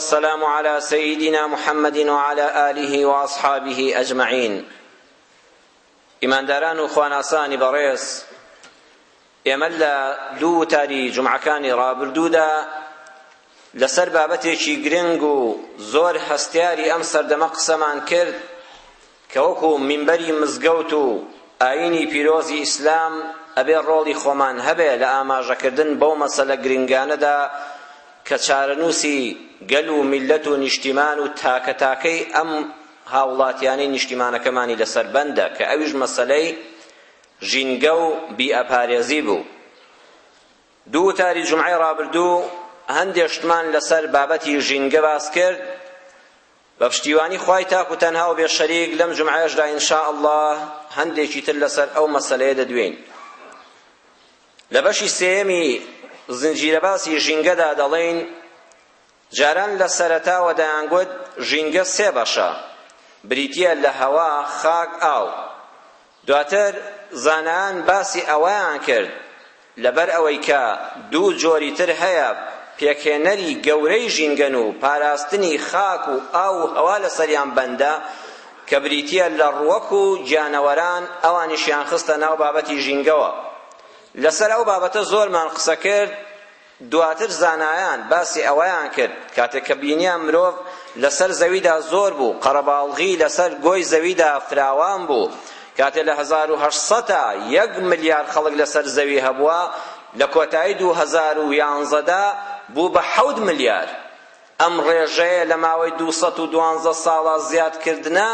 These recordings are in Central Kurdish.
السلام علی سیدنا محمد وعلی آله وأصحابه أجمعین ئیمانداران و خواناسانی بەڕێز ئێمە لە دوو وتاری جمعەکانی ڕابردوودا لەسەر بابەتێکی گرنگ و زۆر هەستیاری ئەم سەردەمە قسەمان کرد کە وەکو مینبەری مزگەوت و ئاینی پیرۆزی ئیسلام ئەبێ ڕۆڵی خۆمان هەبێ لە ئاماژەکردن بەو مەسەلە گرنگانەدا کە چارەنووسی گەل و میللەت و نیشتیمان و تاکە تاکەی ئەم هاوڵاتیانەی نیشتیمانەکەمانی لەسەر بەندە کە ئەویش مەسەلەی ژینگە و بیئەپارێزی بوو دوو وتاری جمعەی ڕابردوو هەندێ شتمان لەسەر بابەتی ژینگە باس کرد بە پشتیوانی خوای تاک و تەنها و بێ شەریک لەم جومعەیەشدا ان شاء اللە هەندێکی تر لەسەر ئەو مەسەلەیە دەدوێین لە بەشی سێیەمی زنجیرەباسی ژینگەدا دەڵێین جاران لە سەرەتاوە دەیانگوت ژینگە سێ بەشە بریتییە لە هەوا خاک ئاو دواتر زانایان باسی ئەوەیان کرد لەبەر ئەوەی کە دوو جۆری تر هەیە پێکهێنەری گەورەی ژینگەن و پاراستنی خاک و ئاو و هەوا لەسەریان بەندە کە بریتییە لە ڕووەک و گیانەوەران ئەوانیشیان خستە ناو بابەتی ژینگەوە لەسەر ئەو بابەتە زۆرمان قسە کرد دواتر زانایان باسی ئەوەیان کرد کاتێک کە بینیان مرۆڤ لەسەر زەویدا زۆر بوو قەرەباڵغی لەسەر گۆی زەویدا فراوان بوو کاتێ لە هەزار و هەشت سەدا یەک ملیار خەڵک لەسەر زەوی هەبووە لە کۆتایی دوو هەزار و یانزەدا بوو بە حەوت ملیار ئەم ڕێژەیە لە ماوەی دوو سەد و دوازدە ساڵا زیادکردنە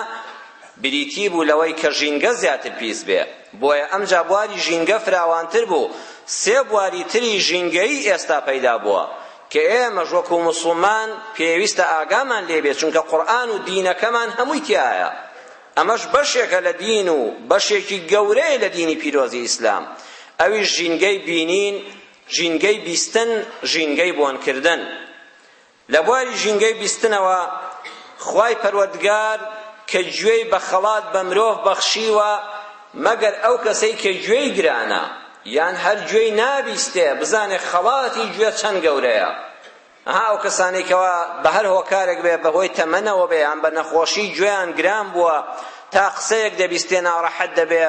بریتی بوو لەوەی کە ژینگە زیاتر پیس بێ، بۆیە ئەمجا بواری ژینگە فراوانتر بوو، سێ بواری تری ژینگەیی ئێستا پەیدا بووە کە ئێمەش وەکوو موسڵمان پێویستە ئاگامان لێ بێ چونکە قورئان و دینەکەمان هەمووی تیایە، ئەمەش بەشێکە لە دین و بەشێکی گەورەیە لە دینی پیرۆزی ئیسلام ئەویش ژینگەی بینین ژینگەی بیستن، ژینگەی بۆنکردن. لە بواری ژینگەی بیستنەوە خوای پەروەردگار کە گوێی بە خەڵات بە مرۆڤ بەخشیوە مەگەر ئەو کەسەی کە گوێی گرانە یان هەر گوێی نابیستێ بزانێ خەڵاتی گوێ چەند گەورەیە ئەها ئەو کەسانەی کەوا بە هەر هۆکارێک بێ بە هۆی تەمەنەوە بێ یان بە نەخۆشی گوێیان گران بووە تا قسەیەک دەبیستێ ناڕەحەت دەبێ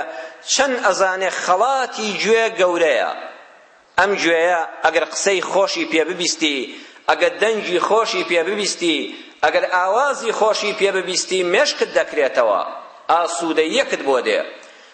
چەند ئەزانێ خەڵاتی گوێ گەورەیە ئەم گوێیە ئەگەر قسەی خۆشی پێ ببیستی ئەگەر دەنگی خۆشی پێ ببیستی ئەگەر ئاوازی خۆشی پێ ببیستی مێشکت دەکرێتەوە ئاسوودەیەکت بۆ دێ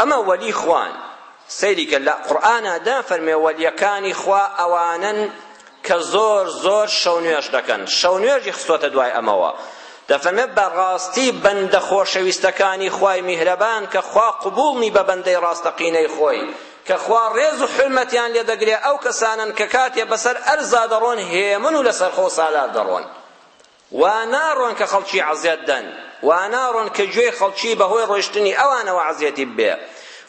ئەمە وەلی خوان سەیری کە لە قورئانا دا فەرمێ وەلیەکانی خوا ئەوانەن کە زۆر زۆر شەو نوێژ دەکەن شەو نوێژی خستۆتە دوای ئەمەوە دەفەرمێ بەڕاستی بەندە خۆشەویستەکانی خوای میهرەبان کە خوا قبوڵنی بە بەندەی ڕاستەقینەی خۆی کە خوا ڕێز و حرمەتیان لێ دەگرێ ئەو کەسانن کە کاتێ بەسەر ئەرزا دەڕۆن هێمن و لەسەرخۆ سالار دەڕۆن وا ناڕۆن کە خەڵکی عەزێت دەن، وا ناڕۆن کە گوێی خەڵکی بە هۆی ڕۆیشتنی ئەوانەوە عەزێتی ببێ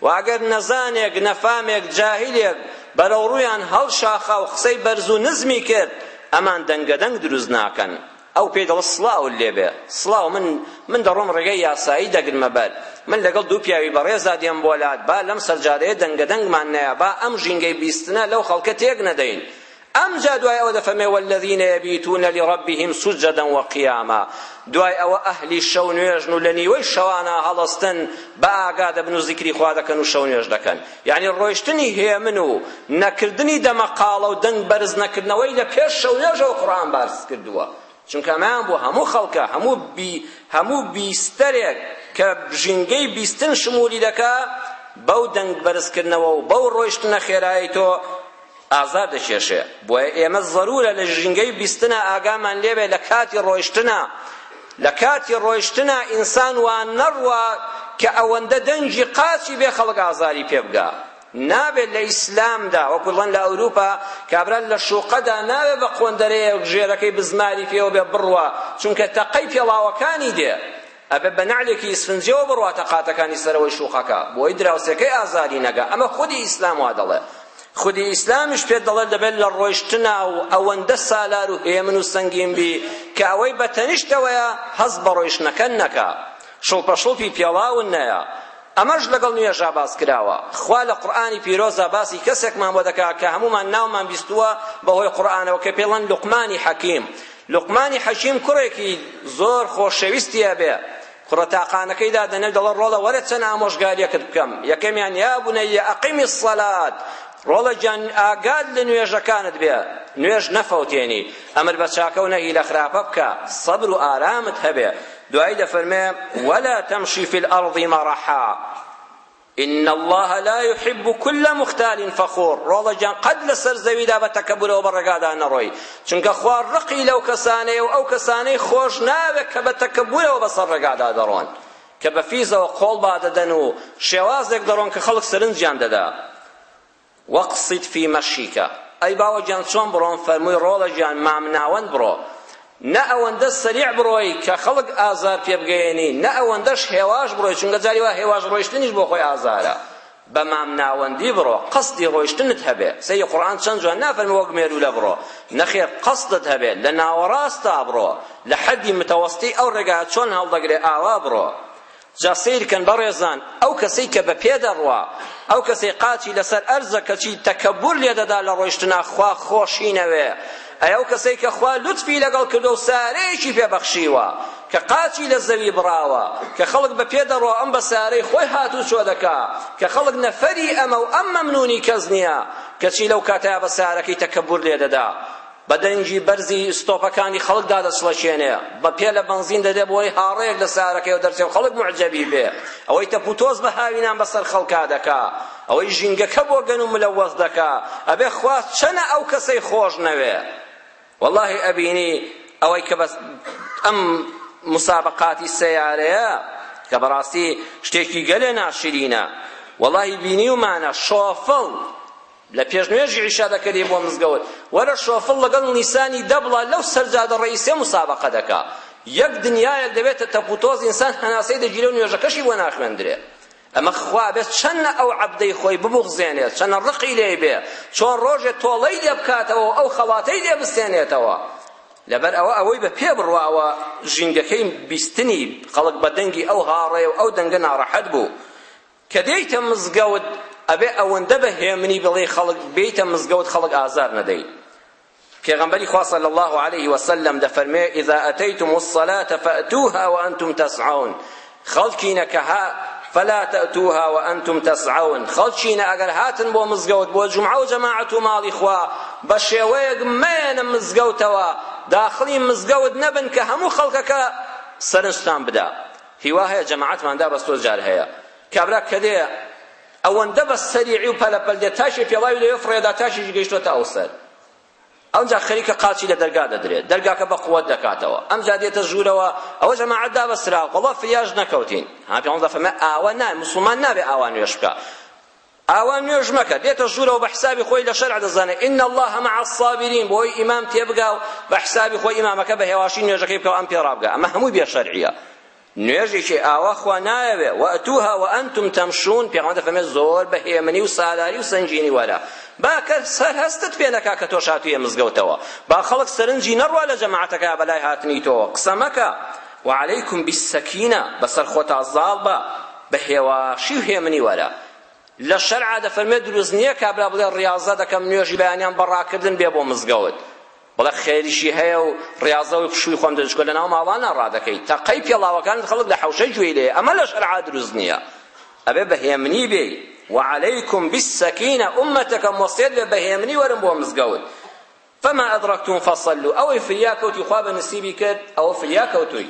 و ئەگەر نەزانێک، نەفامێک، جاهیلێک بەرەو ڕوویان هەڵشاخا و قسەی بەرز و نزمی کرد، ئەمان دەنگەدەنگ دروست ناکەن. ئەو پێی دەڵێ سڵاوت لێ بێ، سڵاو، من، من دەڕۆم ڕێگای یاسایی دەگرمە بەر، من لەگەڵ دوو پیاوی بەڕێزدا دێم بۆ لات، با لەم سەرجادەیە دەنگەدەنگمان نەیە، با ئەم ژینگەی بیستنە لەو خەڵکە تێک نەدەین. ئەمجا دوای ئەوە دەفەرمێ والذین یبیتون لربهم سجدا وقیاما دوای ئەوە ئەهلی شەو نوێژن و لە نیوەی شەوانا هەڵستن بە ئاگا دەبن و زیکری خوا دەکەن و شەو نوێژ دەکەن یعنی ڕۆیشتنی هێمن و نەکردنی دەمەقاڵە و دەنگ بەرز نەکردنەوەی لە پێش شەو نوێژەوە قورئان باس کردووە چونکە ئەمەیان بۆ هەموو خەڵکە هەموو بی هەموو بیستەرێک کە ژینگەی بیستن شمولی دەکا بەو دەنگ بەرزکردنەوە و بەو ڕۆیشتنە خێرایی تۆ ئازار دەکێشێ بۆیە ئێمە زەرورە لە ژینگەی بیستنا ئاگامان لێبێ لە کاتی ڕۆیشتنا لە کاتی ڕۆیشتنا ئینسان وا نەڕوا کە ئەوەندە دەنگی قاچی بێ خەڵک ئازاری پێ بگا نابێت لە ئیسلامدا وەکو دڵن لە ئەوروپا کابرا لە شوقەدا نابێت بە قۆندەرەیەک ژێرەکەی بزماری پێوە بێ بڕوا چونکە تەقەی پێڵاوەکانی دێ ئەبێ بە نەعلێکی ئیسفنجیەوە بڕواتە قاتەکانی سەرەوەی شوقەکە بۆی دراوسێکەی ئازاری نەگا ئەمە خودی ئیسلام وا دەڵێ خودی ئیسلامیش پێت دەڵێت دەبێت لە ڕۆیشتنا و ئەوەندە سالار و هێمن و سەنگین بی کە ئەوەی بە تەنیشتەوەیە هەز بە ڕۆیشتنەکە نەکا شڵپەشڵپی پێڵاون نەیە ئەمەش لەگەڵ نوێژا باس کراوە خوا لە قورئانی پیرۆزە باسی کەسێکمان بۆ دەکا کە هەمومان ناومان بیستووە بەهۆی قورئانەوە کە پێڵەن لوقمانی حەکیم لوقمانی حەکیم کوڕێکی زۆر خۆشەویستی ئەبێ، کوڕە تاقانەکەی دادەنێ و دەڵێ ڕۆڵە وەرە چەند ئامۆژگارییەکت بکەم، یەکەمیان یا بنی اقم الصلاة ڕۆڵە گیان ئاگات لە نوێژەکانت بێ، نوێژ نەفەوتێنی، ئەمر بە چاکە و نەهی لە خراپە بکە، سەبر و ئارامت هەبێ، دوایی دەفەرمێ ولا تمشی فی الارض مرحا ان اللە لا یحب کل مختال فخور ڕۆڵە گیان قەت لەسەر زەویدا بە تەکەبورەوە بە ڕێگادا نەڕۆی چونکە خوا ڕقی لەو کەسانەیە و ئەو کەسانەی خۆش ناوێت کە بە تەکەبورەوە بەسەر ڕێگادا دەڕۆن کە بە فیزەوە قۆڵ بادەدەن و شێوازێک دەڕۆن کە خەڵک سەرنجیان دەدا واقصد فی مشیک ئەی باوە گیان چۆن بڕۆم فەرمووی ڕۆڵە گیان مامناوەند بڕۆ نە ئەوەندە سەریع بڕۆی کە خەڵک ئازار پێ بگەیەنی نە ئەوەندەش هێواش بڕۆی چونکە جاری وا هێواش ڕۆیشتنیش بۆ خۆی ئازارە بە مامناوەندی بڕۆ قەسدی ڕۆیشتنت هەبێ سەیری قورئان چەند جوان نافەرمی وەک مێروولە بڕۆ نەخێر قەسدت هەبێ لە ناوەڕاستا بڕۆ لە حەدی متەوەستی ئەو ڕێگا چۆن هەڵدەگرێ ئاوا بڕۆ جا سەیرکەن بەڕێزان ئەو کەسەی کە بە پێ دەڕوا ئەو کەسەی قاچی لەسەر ئەرزە کەچی تەکەبور لێ دەدا لە ڕۆیشتنا خوا خۆشی نەوێ ئەی ئەو کەسەی کە خوا لوتفی لەگەڵ کردو و سارەیەکی پێ بەخشیوە کە قاچی لە زەوی بڕاوە کە خەڵک بە پێ دەڕۆ ئەم بە سارەی خۆی هاتوو چۆ دەکا کە خەڵک نەفەری ئەمە و ئەم مەمنونی کەس نییە کەچی لەو کاتەیە بە سارەکەی تەکەبور لێ دەدا بە دەنگی بەرزی ستۆپەکانی خەڵک دادەچڵەکێنێ، بە پێلە بەنزین دەدێ بۆی هاڕەیەک لە سارەکەیەوە دەرچێ و خەڵک موعجەبی بێ، ئەوەی تەپوتۆز بە هاوینان بەسەر خەڵکا دەکا، ئەوەی ژینگەکە بۆگەن و ملەوەس دەکا، ئەبێ خوا چەنە ئەو کەسەی خۆش نەوێ. وەڵاهی ئەبینی ئەوەی کە بە ئەم مسابەقاتی سەیارەیە کە بەڕاستی شتێکی گەلێ ناشرینە، وەڵاهی بینیومانە شۆفڵ، لە پێش نوێژی عیشا دەکەری بۆ مزگەوت وەرە شۆفڵ لەگەڵ نیسانی دە بڵا لەو سەرجادە ڕئیسیە مسابەقە دەکا یەک دنیایەک دەبێتە تەپوتۆز ئینسان هەناسەی دەگیرێ و نوێژەکەشی بۆ ناخوێندرێ ئەمە خوا بێت چەنە ئەو عەبدەی خۆی ببوغزێنێ چەنە ڕقی لێی بێ چۆن ڕۆژێ تۆڵەی لێ بکاتەوە و ئەو خەڵاتەی لێ بستێنێتەوە لەبەر ئەوە ئەوەی بە پێ بڕواوە ژینگەکەی بیستنی خەڵک بە دەنگی ئەو هاڕێ و ئەو دەنگە ناڕەحەت بوو کە دێیتە مزگەوت ئەبێ ئەوەندە بە هێمنی بڵێی خەڵک بێیتە مزگەوت خەڵک ئازار نەدەی پێغەمبەری خوا صلی الله علیه و سلم دەفەرمێ اذا اتیتم الصلاة فاتوها وانتم تسعون خەڵکینە کە ها فلا تأتوها وأنتم تسعون خەڵکینە ئەگەر هاتن بۆ مزگەوت بۆ جمعە و جەماعەت و ماڵی خوا بە شێوەیەک مەیەنە مزگەوتەوە داخڵی مزگەوت نەبن کە هەموو خەڵکەکە سەرنجتان بدا هیوا هەیە جەماعەتمان دابەستۆ جار هەیە کابرا کە دێ ئەوەندە بە سەریعی و پەلەپەل دێ تاشی پێڵاوی لەوێ فڕێدا تاشیش گەیشتۆتە ئەو سەر ئەوجا خەریکە قاچی لە دەرگا دەدرێت دەرگاکە بە قوت دەکاتەوە ئەمجا دێتە ژوورەوە ئەوە جەماعەت دابەسرا وەڵا فریاش نەکەوتین ها پێغەمبەر فەرمووی ئاوا نا موسڵمان نابێ ئاوا نوێژ بکا ئاوا نوێژ مەکە دێتە ژوورەوە بە حسابی خۆی لە شەرع دەزانێت ان الله مع الصابرین بۆی ئیمام تێبگا و بە حسابی خۆی ئیمامەکە بە هێواشی نوێژەکەی بکەوە ئەم پێ ڕابگا ئەمە هەمووی بێ شەرعیە نوێژێکی ئاوا خوا نایەوێ وەتوها و ئەنتم تەمشون پێغەمبەر دەفەرمێت زۆر بە هێمنی و سالاری و سنگینی وەرە با کە سەر هەستت پێ نەکا کە تۆش هاتوویە مزگەوتەوە با خەڵک سەرنجی نەڕوا لە جەماعەتەکە بەلای هاتنی تۆ قسە مەکە وعليكم بالسكينة بسر خوتا زالبا بە هێواشی و هێمنی وەرە. لە شەرعا دەفەرمێ دروست نییە کابرا بڵێ ڕیازە دەکەم نوێژی بەیانیان بە ڕاکردن بێ بۆ مزگەوت. بڵێ خێریشی هەیە و ڕیازە و پشووی خۆم دەست چکۆ لەناو ماڵانا ڕادەکەی. تەقەی پێڵاوەکانت خەڵک لە حەوشە گوێی لێیە. ئەمە لە شەرعا دروست نییە. ئەبێ بە هێمنی بێی. وعلیکم بالسکینە ئوممەتەکەم وەسیەت بێ بە هێمنی وەرن بۆ مزگەوت. فما ادرکتم فصلوا ئەوەی فریا کەوتی خوا بە نسیبی کرد ئەوە فریا کەوتووی.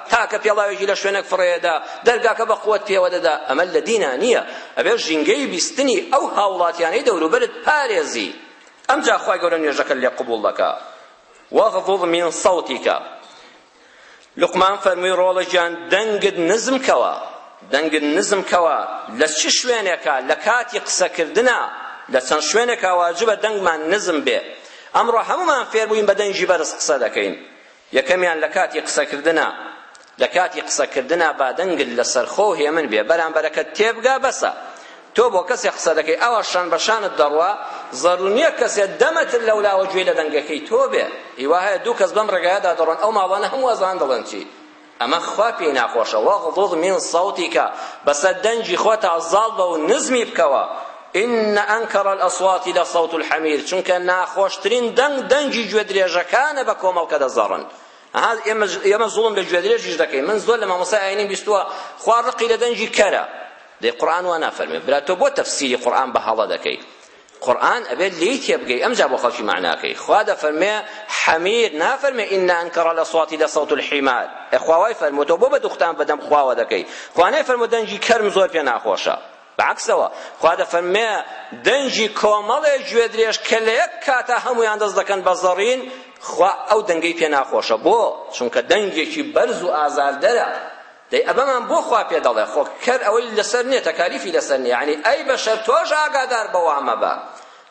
تاکە پێڵاوێکی لە شوێنێک فڕێئەدا دەرگاکە بە قوەت پێوە دەدا ئەمە لە دینا نییە ئەبێ ژینگەی بیستنی ئەو هاوڵاتیانەی دەوروبەرت پارێزی ئەمجا خوای گەورە نوێژەکە لێ قبوڵ دەکا واغضض من صوتك لقمان فەرمووی ڕۆڵە گیان دەنگت نزم کەوە دەنگت نزم کەوە لە چ شوێنێکە لە کاتی قسەکردنا لە چەند شوێنێکە واجبە دەنگمان نزم بێ ئەمڕۆ هەمومان فێربووین بە دەنگی بەرز قسە دەکەین یەکەمیان لە کاتی قسەکردنا، لە کاتی قسەکردنا با دەنگت لە سەرخۆ و هێمن بێ، بەرامبەرەکەت تێبگا بەسە، تۆ بۆ کەسێک قسە دەکەی ئاوا شان بە شانت دەڕوا، زەرور نییە کەسێک دە مەتر لەولاوە گوێی لە دەنگەکەی تۆ بێ، هیوا هەیە دوو کەس بەم ڕێگایەدا دەڕۆن، ئەو ماڵانە هەموو ئەزانن دەڵێن چی. ئەمە خوا پێی ناخۆشە واغضض من صوتک بەسە دەنگی خۆتا زاڵ بە و نزمی بکەوە ان انکر الاصوات لصوت الحمیر چونکە ناخۆشترین دەنگ دەنگی گوێدرێژەکانە بە کۆمەڵ کە دەزەڕن ها ئێمە زوڵم لە گوێدرێژیش دەکەین من زۆر لە مامۆستای ئاینیم بیستووە خوا ڕقی لە دەنگی کەرە دەی قورئان وا نافەرمێ برا تۆ بۆ تەفسیری قورئان بە هەڵە دەکەی قورئان ئەبێت لێی تێبگەی ئەمجا بۆ خەڵکی مەعناکەی خوا دەفەرمێ حەمیر نافەرمێ ان انکر الاصوات لصوت الحمار ئە خوا وای فەرموو تۆ بۆ بە دوختان بەدەم خواوە دەکەی خوا نەیفەرموو دەنگی کەرم زۆر پێ ناخۆشە بەعکسەوە خوا دەفەرمێ دەنگی کۆمەڵێ گوێ درێژ کە لە یەک کاتا هەمویان دەست دەکەن بە زەڕین خوا ئەو دەنگەی پێ ناخۆشە بۆ چونکە دەنگێکی بەرز و ئازاردەرە دەی ئەمەمان بۆ خوا پێ دەڵێ خۆ کەر ئەوەی لەسەر نییە تەکالیفی لەسەر نییە یعنی ئەی بەشەر تۆش ئاگادار بەوە ئەمە بە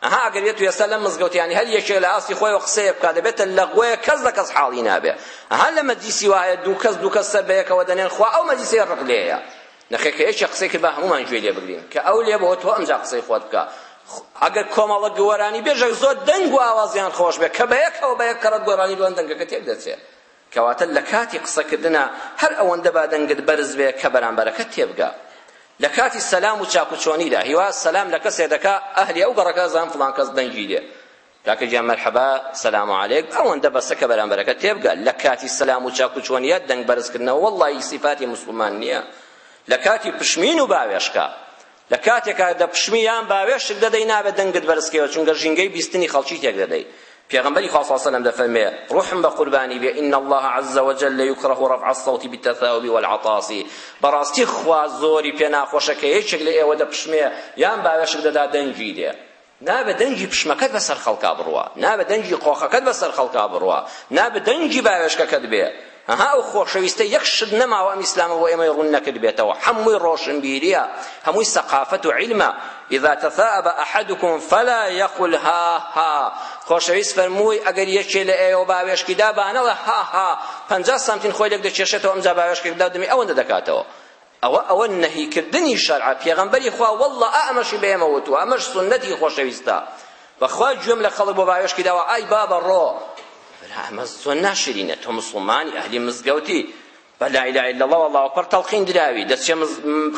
ئەها ئەگەر یەت وێستا لەم مزگەوتیانی هەر یەکێ لە ئاستی خۆیەوە قسەیە بکات دەبێتە لەغوەیە کەس لە کەس حاڵی نابێ ئەها لە مەجلیسی وایە دوو کەس دوو کەس سەر بەیەکەوە دەنێن خوا ئەو مەجلیسێ ڕق لێیە نەخێ کە یەکێ قسەی کرد با هەموومان گوێ لێ بگرین کە ئەو لێ بەوە تۆ ئەمجا قسەی خۆت بکە ئەگەر کۆمەڵە گۆرانی بێژە زۆر دەنگ و ئاوازیان خۆش بێ کە بە یەکەوە بە یەک کەڕەت گۆرانی دوان دەنگەکە تێک دەچێت کەواتە لە کاتی قسەکردنا هەر ئەوەندە با دەنگت بەرز بێ کە بەرامبەرەکەت تێبگا لە کاتی سەلام و چاکوچۆنیدا هیوا سەلام لە کەسێ دەکا ئەهلی ئەو گەڕەکە زان فڵان کەس دەنگی لێ کاکە گیان مەرحەبا سەلام و عەلێک ئەوەندە بەسە کە بەرامبەرەکە تێبگا لە کاتی سەلام و چاکوچۆنیە دەنگ بەرزکردنەوە وەڵڵاهی سیفاتی موسڵمان نییە لە کاتی پشمین و باوێشکە لە کاتێکا دەپشمی یان باوێشک دەدەی نابێت دەنگت بەرزکەیەوە چونکە ژینگەی بیستنی خەڵکی تێک دەدەی پێغەمبەری خوا صلی الله علیه وسلم دەفەرمێ ڕوحم بە قوربانی بێ ان الله عز وجل یکره رفع الصوت بالتثاؤب والعطاس بەڕاستی خوا زۆری پێ ناخۆشە کە یەکێک لە ئێوە دەپشمێ یان باوێشک دەدا دەنگی دێ نابێ دەنگی پشمەکەت بەسەر خەڵکا بڕوا، نابێ دەنگی قۆخەکەت بەسەر خەڵکا بڕوا، نابێ دەنگی باوێشکەکەت بێ. ئەها ئەو خۆشەویستە یەک شت نەماوە ئەم ئیسلامە بۆ ئێمەی ڕوون نەکردبێتەوە، هەمووی ڕۆشنبیرییە، هەمووی سەقافەت و عیلمە. اذا تثاءب احدكم فلا يقل ها ها خۆشەویست فەرمووی ئەگەر یەکێ لە ئێوە باوێشکی دا با نەڵێ ها ها پەنجا سانتین خۆی لێک دەکێشێتەوە ئەمجا باوێشکێک دا دەمی ئەوەندە دەکاتەوە ئەوە ئەوە نەهی کردنی شەرعە پێغەمبەری خوا واللە ئا ئەمەشی بە ئێمە وتووە ئەمەش سوننەتی خۆشەویستە بەخوا گوێم لە خەڵک بۆ باوێشکی داوە ئای بابە ڕۆ ئەمە زۆر ناشرینە تۆ مسڵمانی ئەهلی مزگەوتی بە لا اله الا الله والله اکبر تەڵقین دراوی دەچێ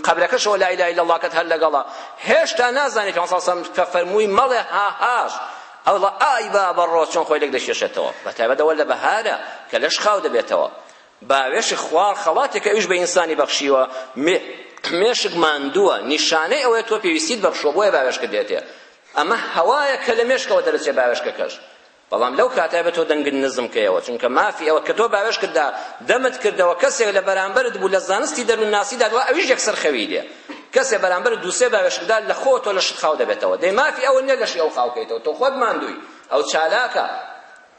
قەبرەکەشەوە لا اله الا الله کەت هەر لەگەڵا هێشتا نازانێت پێ سەڵسەم کە فەرمووی مەڵێ ها هاش ئەوڵە ئای با بەڕۆ چۆن خۆی لێک دەشێشێتەوە بە تایبەتەوە لە بەهارە کە لەش خاو دەبێتەوە باوێشک خوار خەڵاتێکە ئەویش بە ئینسانی بەخشیوە مێشک ماندووە نیشانەی ئەوەیە تۆ پێویستیت بە پشووە بۆیە باوێشکت دێتێ ئەمە هەوایە کە لە مێشکەوە دەرەچێ باوێشکەکەش بەڵام لەو کاتای بە تۆ دەنگت نزم کەیەوە چونکە مافی ئەوە کە تۆ باوێش کردا دەمت کردەوە کەسێک لە بەرامبەرت بوو لە زانستی دەروونناسیدا دەڵێ ئەویش یەکسەر خەوی دێ کەسێ بەرامبەر دووسێ باوێشکدا لە خۆ تۆ لە شت خاو دەبێتەوە دەی مافی ئەوە نیە لەشی ئەو خاوکەیتەوە تۆ خۆت ماندووی ئەو چالاکە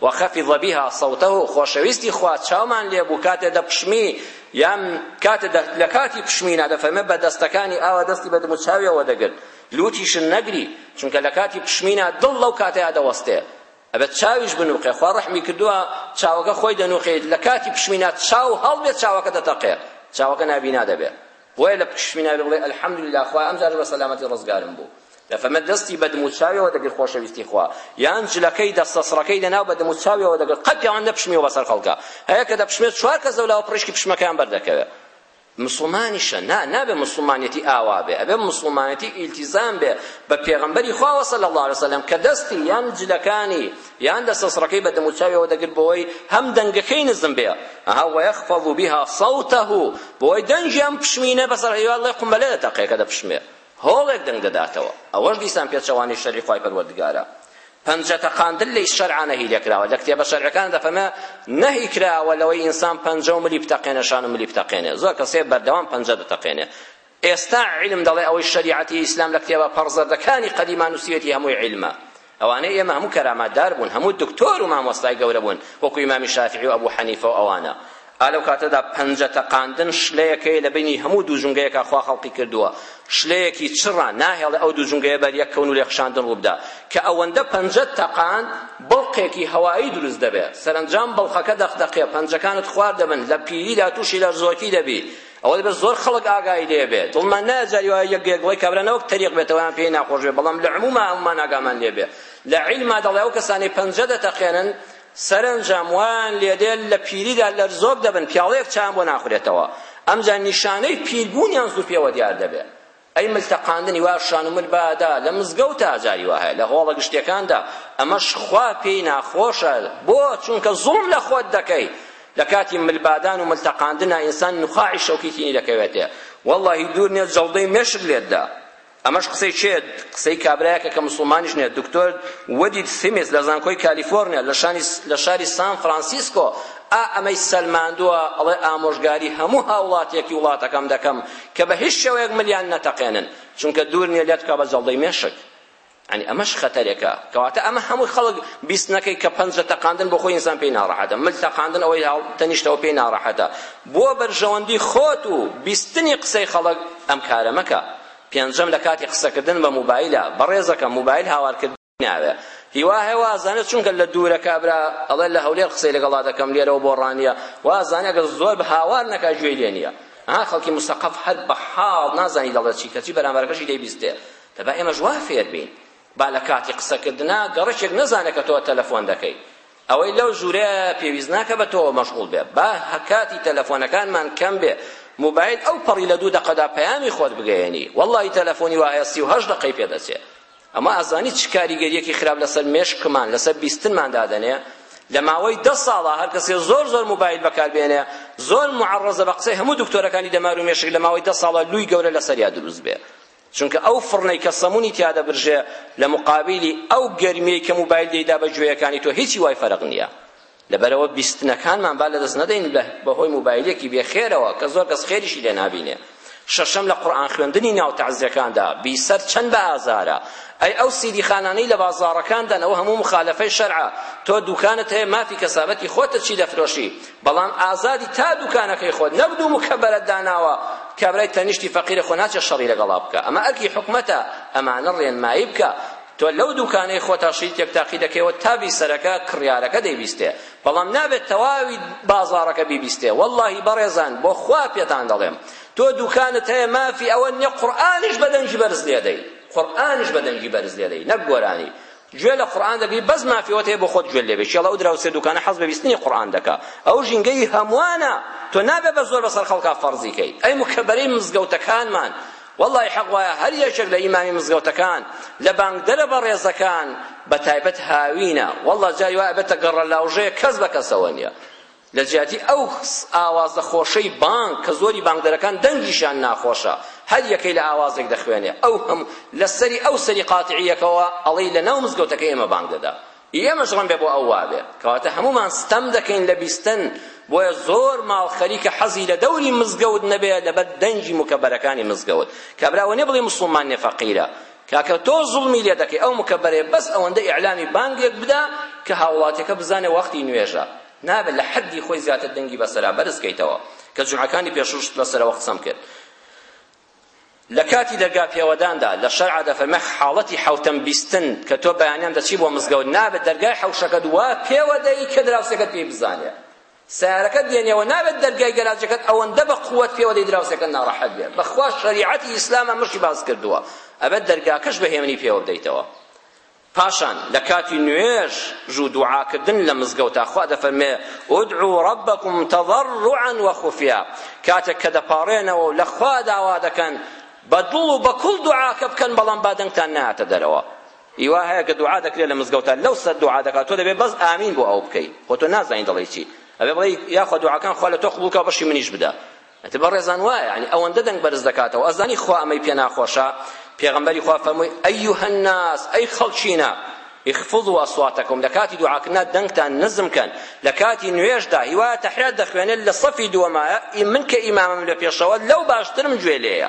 وخفض بها صوته خۆشەویستی خوا چاومان لێ بوو کاتێ دەپشمی یان کاتێ لە کاتی پشمینا دەفەرمێ بە دەستەکانی ئاوا دەستی بە دموچاویەوە دەگرت لوتیشن نەگری چونکە لە کاتی پشمینا دڵ لەو کاتەیا دەوەستێ ئەبێت چاویش بنووقێ خوا ڕەحمی کردووە چاوەکە خۆی دەنووقێت لە کاتی پشمینا چاو هەڵبێت چاوەکە دەتەقێ چاوەکە نابینا دەبێت بۆیە لە پشت میناوی بڵێ الحمدللە خوایە ئەم جارەش بە سەلامەتی ڕزگارم بوو. دەفەرمێ دەستی بە دموچاویەوە دەگرت خۆشەویستی خوا، یان جلەکەی دەستە سڕەکەی دەنا و بە دموچاویەوە دەگرت قەت پێوان نەپشمیوە بەسەر خەڵکا، هەیە کە دەپشمێ چوار کەس لەولاوە پڕیشکی پشمەکەیان بەردەکەوێ. مسوڵمانیشە نا نابێ مسوڵمانیەتی ئاوا بێ ئەبێ مسوڵمانەتی ئیلتیزام بێ بە پێغەمبەری خواوە صلی اللە علیە وسلم کە دەستی یان جلەکانی یان دەستەسڕەکەی بە دەموچاویەوە دەگرت بۆوەی هەم دەنگەکەی نزم بێ ئەها ویخفض بها صوته بۆوەی دەنگی ئەم پشمینە بەسەر هەیوا اللەی قومبەلە لە تەقەیەکە دەپشمێ هۆڵێک دەنگ دەداتەوە ئەوەش دیسان پێچەوانەی شەرعی خوای پەروەردگارە پەنجە تەقاندن لەی شەرعا نەهی لێکراوە لە کتێبە شەرعەکان دەفەمە نەهی کراوە لەوەی ئینسان پەنجە و ملی بتەقێنە شان و ملی بتەقێنێ زۆر کەسێ بەردەوام پەنجە دەتەقێنێ ئێستا عیلم دەڵێ ئەوەی شەریعەتی ئیسلام لە کتێبە پەڕ زەردەکانی قەدیما نووسیوێتی هەمووی عیلمە ئەوانەی ئێمە هەموو کەرامەتدار بوون هەموو دکتۆر و مامۆستای گەورە بوون وەکو ئیمامی شافعی و ئەبو حەنیفە و ئەوانە ئا لەو کاتەدا پەنجە تەقاندن شلەیەکەی لە بینی هەموو دوو جونگەیەکە خوا خەڵقی کردووە شلەیەکی چڕە ناهێڵێ ئەو دوو جونگەیە بەر یەک کەون و لێخشاندن ڕووبدا کە ئەوەندە پەنجە تەقاند بڵقێکی هەوایی دروست دەبێت سەرەنجام بڵقەکە دەقدەقێ پەنجەکانت خوار دەبن لە پیریدا تووشی لەرزۆکی دەبی ئەوە دەبێت زۆر خەڵک ئاگایی لێ بێت وڵمان نایە جاری وایە یەک یەک بڵێ کابرا نەوەک تەریق بێتەوە یان پێی ناخۆش بێ بەڵام لە عموما هەمومان ئاگامان لێ بێ لە عیلما دەڵێ ئەو کەسانی پەنجە دەتەقێنن سەرەنجام وان لێدێن لە پیریدا لەرزۆک دەبن پیاڵەیەک چایان بۆ ناخورێتەوە ئەمجا نیشانەی پیربوونیان زوو پێوە دیار دەبێت ئەی مل تەقاندنی وا شان و مل بادا لە مزگەوتا جاری وا هەیە لە هۆڵە گشتیەکاندا ئەمەش خوا پێی ناخۆشە بۆ چونکە زوڵم لە خۆت دەکەی لە کاتی مل بادان و مل تەقاندنا ئینسان نخاعی شەوکی تینی دەکەوێتێ واللهی دوور نیە جەڵدەی مێشک لێت دا ئەمەش قسەی چێت قسەی کابرایەکە کە مسلمانیش نیە دکتۆر ودید سیمیس لە زانکۆی کالیفۆرنیا لە شانی لە شاری سان فرانسیسکۆ ئا ئەمەی سەلماندووە ئەڵێ ئامۆژگاری هەموو هاوڵاتیەکی وڵاتەکەم دەکەم کە بە هیچ شێوەیەک ملیان نەتەقێنن چونکە دوور نیە لێت کا بە جەڵدەی مێشک ینی ئەمەش خەتەرێکە کەواتە ئەمە هەموو خەڵک بیست نەکەی کە پەنجە تەقاندن بۆ خۆی ئینسان پێی ناڕەحەتە مل تەقاندن ئەوەی هاڵ تەنیشتەوە پێی ناڕەحەتە بۆ بەرژەوەندی خۆت و بیستنی قسەی خەڵک ئەم کارە مەکە پێنجەم لە کاتی قسەکردن بە موبایلە بەڕێزەکە موبایل هاوارکردن ناوێ هیوا هەیە وازانێ چونکە لە دوورە کابرا ئەڵێ لە هەولێر قسەی لەگەڵا دەکەم لێرەوە بۆ ڕانیە وازانێ گە زۆر بە هاوار نەکا گوێی لێ نییە ها خەڵکی مستەقەف هەر بە حاڵ نازانی دەڵێت چی کەچی بەرامبەرەکەشی دەیبیستێ دەبا ئێمەش وا فێر بین با لە کاتی قسەکردنا گەڕەکێک نەزانێت کە تۆ تەلەفۆن دەکەی ئەوەی لەو ژوورەیە پێویست ناکە بە تۆ مەشغوڵ بێ با هەکاتی تەلەفۆنەکانمان کەم بێ موبایل ئەو پەڕی لە دوو دەقەدا پەیامی خۆت بگەیەنی وەڵی تەلەفۆنی وایە سی و هەشت دەقەی پێدەچێ ئەمە ئەزانیت چ کاریگەرییەکی خراپ لەسەر مێشکمان لەسەر بیستنمان دادەنێ لە ماوەی دە ساڵە هەر کەسێ زۆر زۆر موبایل بەکار بێنێ زۆر معڕەزە بە قسەی هەموو دکتۆرەکانی دەمار و مێشک لە ماوەی دە ساڵە لووی گەورە لەسەریا دروست بێ چونکە ئەو فڕنەی کە سەمونی تیادە برژێ لە مقابلی ئەو گەرمیەی کە موبایل دەیدا بە گوێیەکانی تۆ هیچی وای فەرق نییە لەبەرئەوە بیستنەکانمان با لەدەست نەدەین بەهۆی موبایلێکی بێخێرەوە کە زۆر کەس خێریشی لێ نابینێ شەشەم لە قورئان خوێندنی ناو تەعزیەکاندا بیسەر چەند بە ئازارە ئەی ئەو سیدی خانانەی لە بازاڕەکاندان ئەوە هەموو مخالەفەی شەرعە تۆ دوکانت هەیە مافی کەسابەتی خۆتت چی دەفرۆشی بەڵام ئازادی تا دوکانەکەی خۆت نەک دوو مکەبەرەت داناوە کابرای تەنیشتی فەقیرە خۆ ناچێت شەڕی لەگەڵا بکە ئەمە ئەرکی حکومەتە ئەمانە ڕێنمایی بکە تۆ لەو دوکانەی خۆتا شیتێک تاقی دەکەیەوە تا بیسەرەکە کڕیارەکە دەیبیستێ بەڵام نابێت تەواوی بازاڕەکە بیبیستێ واللهی بەڕێزان بۆ خوا پێتان دەڵێم تۆ دوکانت هەیە مافی ئەوە نیە قورئانیش بە دەنگی بەرز لێ دەی قورئانیش بە دەنگی بەرز لێ دەی نەک گۆرانی گوێ لە قورئان دەگری بەس مافیەوەت هەیە بۆ خۆت گوێ لێ بێ کێڵە ئەو دراوسێ دوکانە حەز بە بیستنی قورئان دەکا ئەو ژینگەی هەمووانە تۆ نابێ بە زۆر بەسەر خەڵکا فەرزی کەی ئەی مکەبەرەی مزگەوتەکانمان وەڵڵای حەق وایە هەر یەکێک لە ئیمامی مزگەوتەکان لە بانگدەرە بەڕێزەکان بە تایبەت هاوینە وەڵڵا جاری وا ئەبێتە گەڕەلاوژەیە کەس بە کەسەوە نییە لە جیاتی ئەو ئاوازە خۆشەی بانگ کە زۆری بانگدەرەکان دەنگیشان ناخۆشە هەر یەکەی لە ئاوازێک دەخوێنێ ئەو هەم لە سەری ئەو سەری قاتعیەکەوە ئەڵەی لە ناو مزگەوتەکە ئێمە بانگ دەدا ئێمەش ڕەنگە بۆ ئەو وابێت کەواتە هەموومان ستەم دەکەین لە بیستن بۆیە زۆر ماڵ خەریکە حەزی لە دەوری مزگەوت نەبێ لەبەر دەنگی مکەبەرەکانی مزگەوت کابرا وەنێ بڵێ مسوڵمان نێ فەقیرە کاکە تۆ زوڵمی لێ دەکەی ئەو مکەبەرەیە بەس ئەوەندە ئیعلامی بانگێک بدا کە هاوڵاتیەکە بزانێ وەختی نوێژە نابێت لە حەدی خۆی زیاتر دەنگی بەسەرا بەرز کەیتەوە کە جومعەکانی پێشووشت لەسەرەوە قسەم کرد لە کاتی دەرگا پێوەداندا لە شەرعا دەفەرمێ حاڵەتی حەوتەم بیستن کە تۆ بەیانیان دەچی بۆ مزگەوت نابێت دەرگای حەوشەکەت وا پێوەدەی کە دراوسێکەت پێی بزانێ سیارەکەت دێنێەوە نابێت دەرگای گەراجەکەت ئەوەندە بە قووەت پێوەدەی دراوسێکە ناڕەحەت بێت بەخوا شەریعەتی ئیسلامە مشی باز کردووە ئەبێت دەرگاکەش بە هێمنی پێوە بدەیتەوە پاشان لە کاتی نوێژ و دوعاکردن لە مزگەوتا خوا دەفەرمێ ادعوا ربکم تضرعا وخفیا کاتێک کە دەپاڕێنەوە و لە خوا داوا دەکەن بە دڵ و بە کوڵ دوعاکە بکەن بەڵام با دەنگتان نەیاتە دەرەوە ئیوا هەیە کە دوعا دەکرێت لە مزگەوتا لەو سەر دوعا دەکات تۆ دەبێت بەس ئامین بۆ ئەو بکەی خۆ تۆ نازانی دەڵێی چی ئەبێ بڵێی یاخوا دوعاکان خوا لە تۆ قبوڵ کە بەشی منیش بدە ئەتە بەڕێزان وایە یعنی ئەوەندە دەنگ بەرز دەکاتەوە ئەزانی خوا ئەمەی پێ ناخۆشە پێغەمبەری خوا فەرمووی ئەیها الناس ئەی خەڵکینە اخفضوا اصواتکم لە کاتی دوعاکردنا دەنگتان نزم کەن لە کاتی نوێژدا هیوایە تەحیات دەخوێنێت لە سەفی دووەمایە من کە ئیمامم لە پێشەوە لەو باشترم گوێ لێیە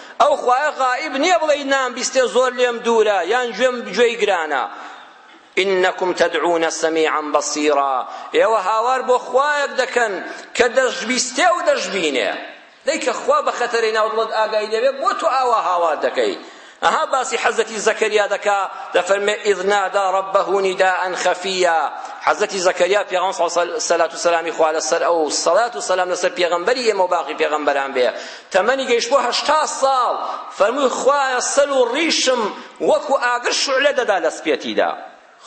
ئەو خوایە غائیب نییە بڵێی نامبیستێ زۆر لێم دوورە یان گوێم گوێی گرانە إنكم تدعون سميعا بصيرا ئێوە هاوار بۆ خوایەک دەکەن کە دەشبیستێ و دەشبینێ دەی کە خوا بە خەتەرەی ناو دڵت ئاگای لێوێ بۆ تۆ ئاوا هاوار دەکەی ئەها باسی حەزەتی زەکەریا دەکا دەفەرمێ ئیذ نادا ربه نداء خفیا حەزەتی زەکەریا پێغەمبەر صلی الله علیه و سلام خوا لەسەر ئەو صلات و سلام لەسەر پێغەمبەری ئێمە و باقی پێغەمبەران بێ تەمەنی گەیشتبووە هەشتا ساڵ، فەرمووی، خوایە سەر و ڕیشم وەکو ئاگر شوعلە دەدا لە سپێتیدا.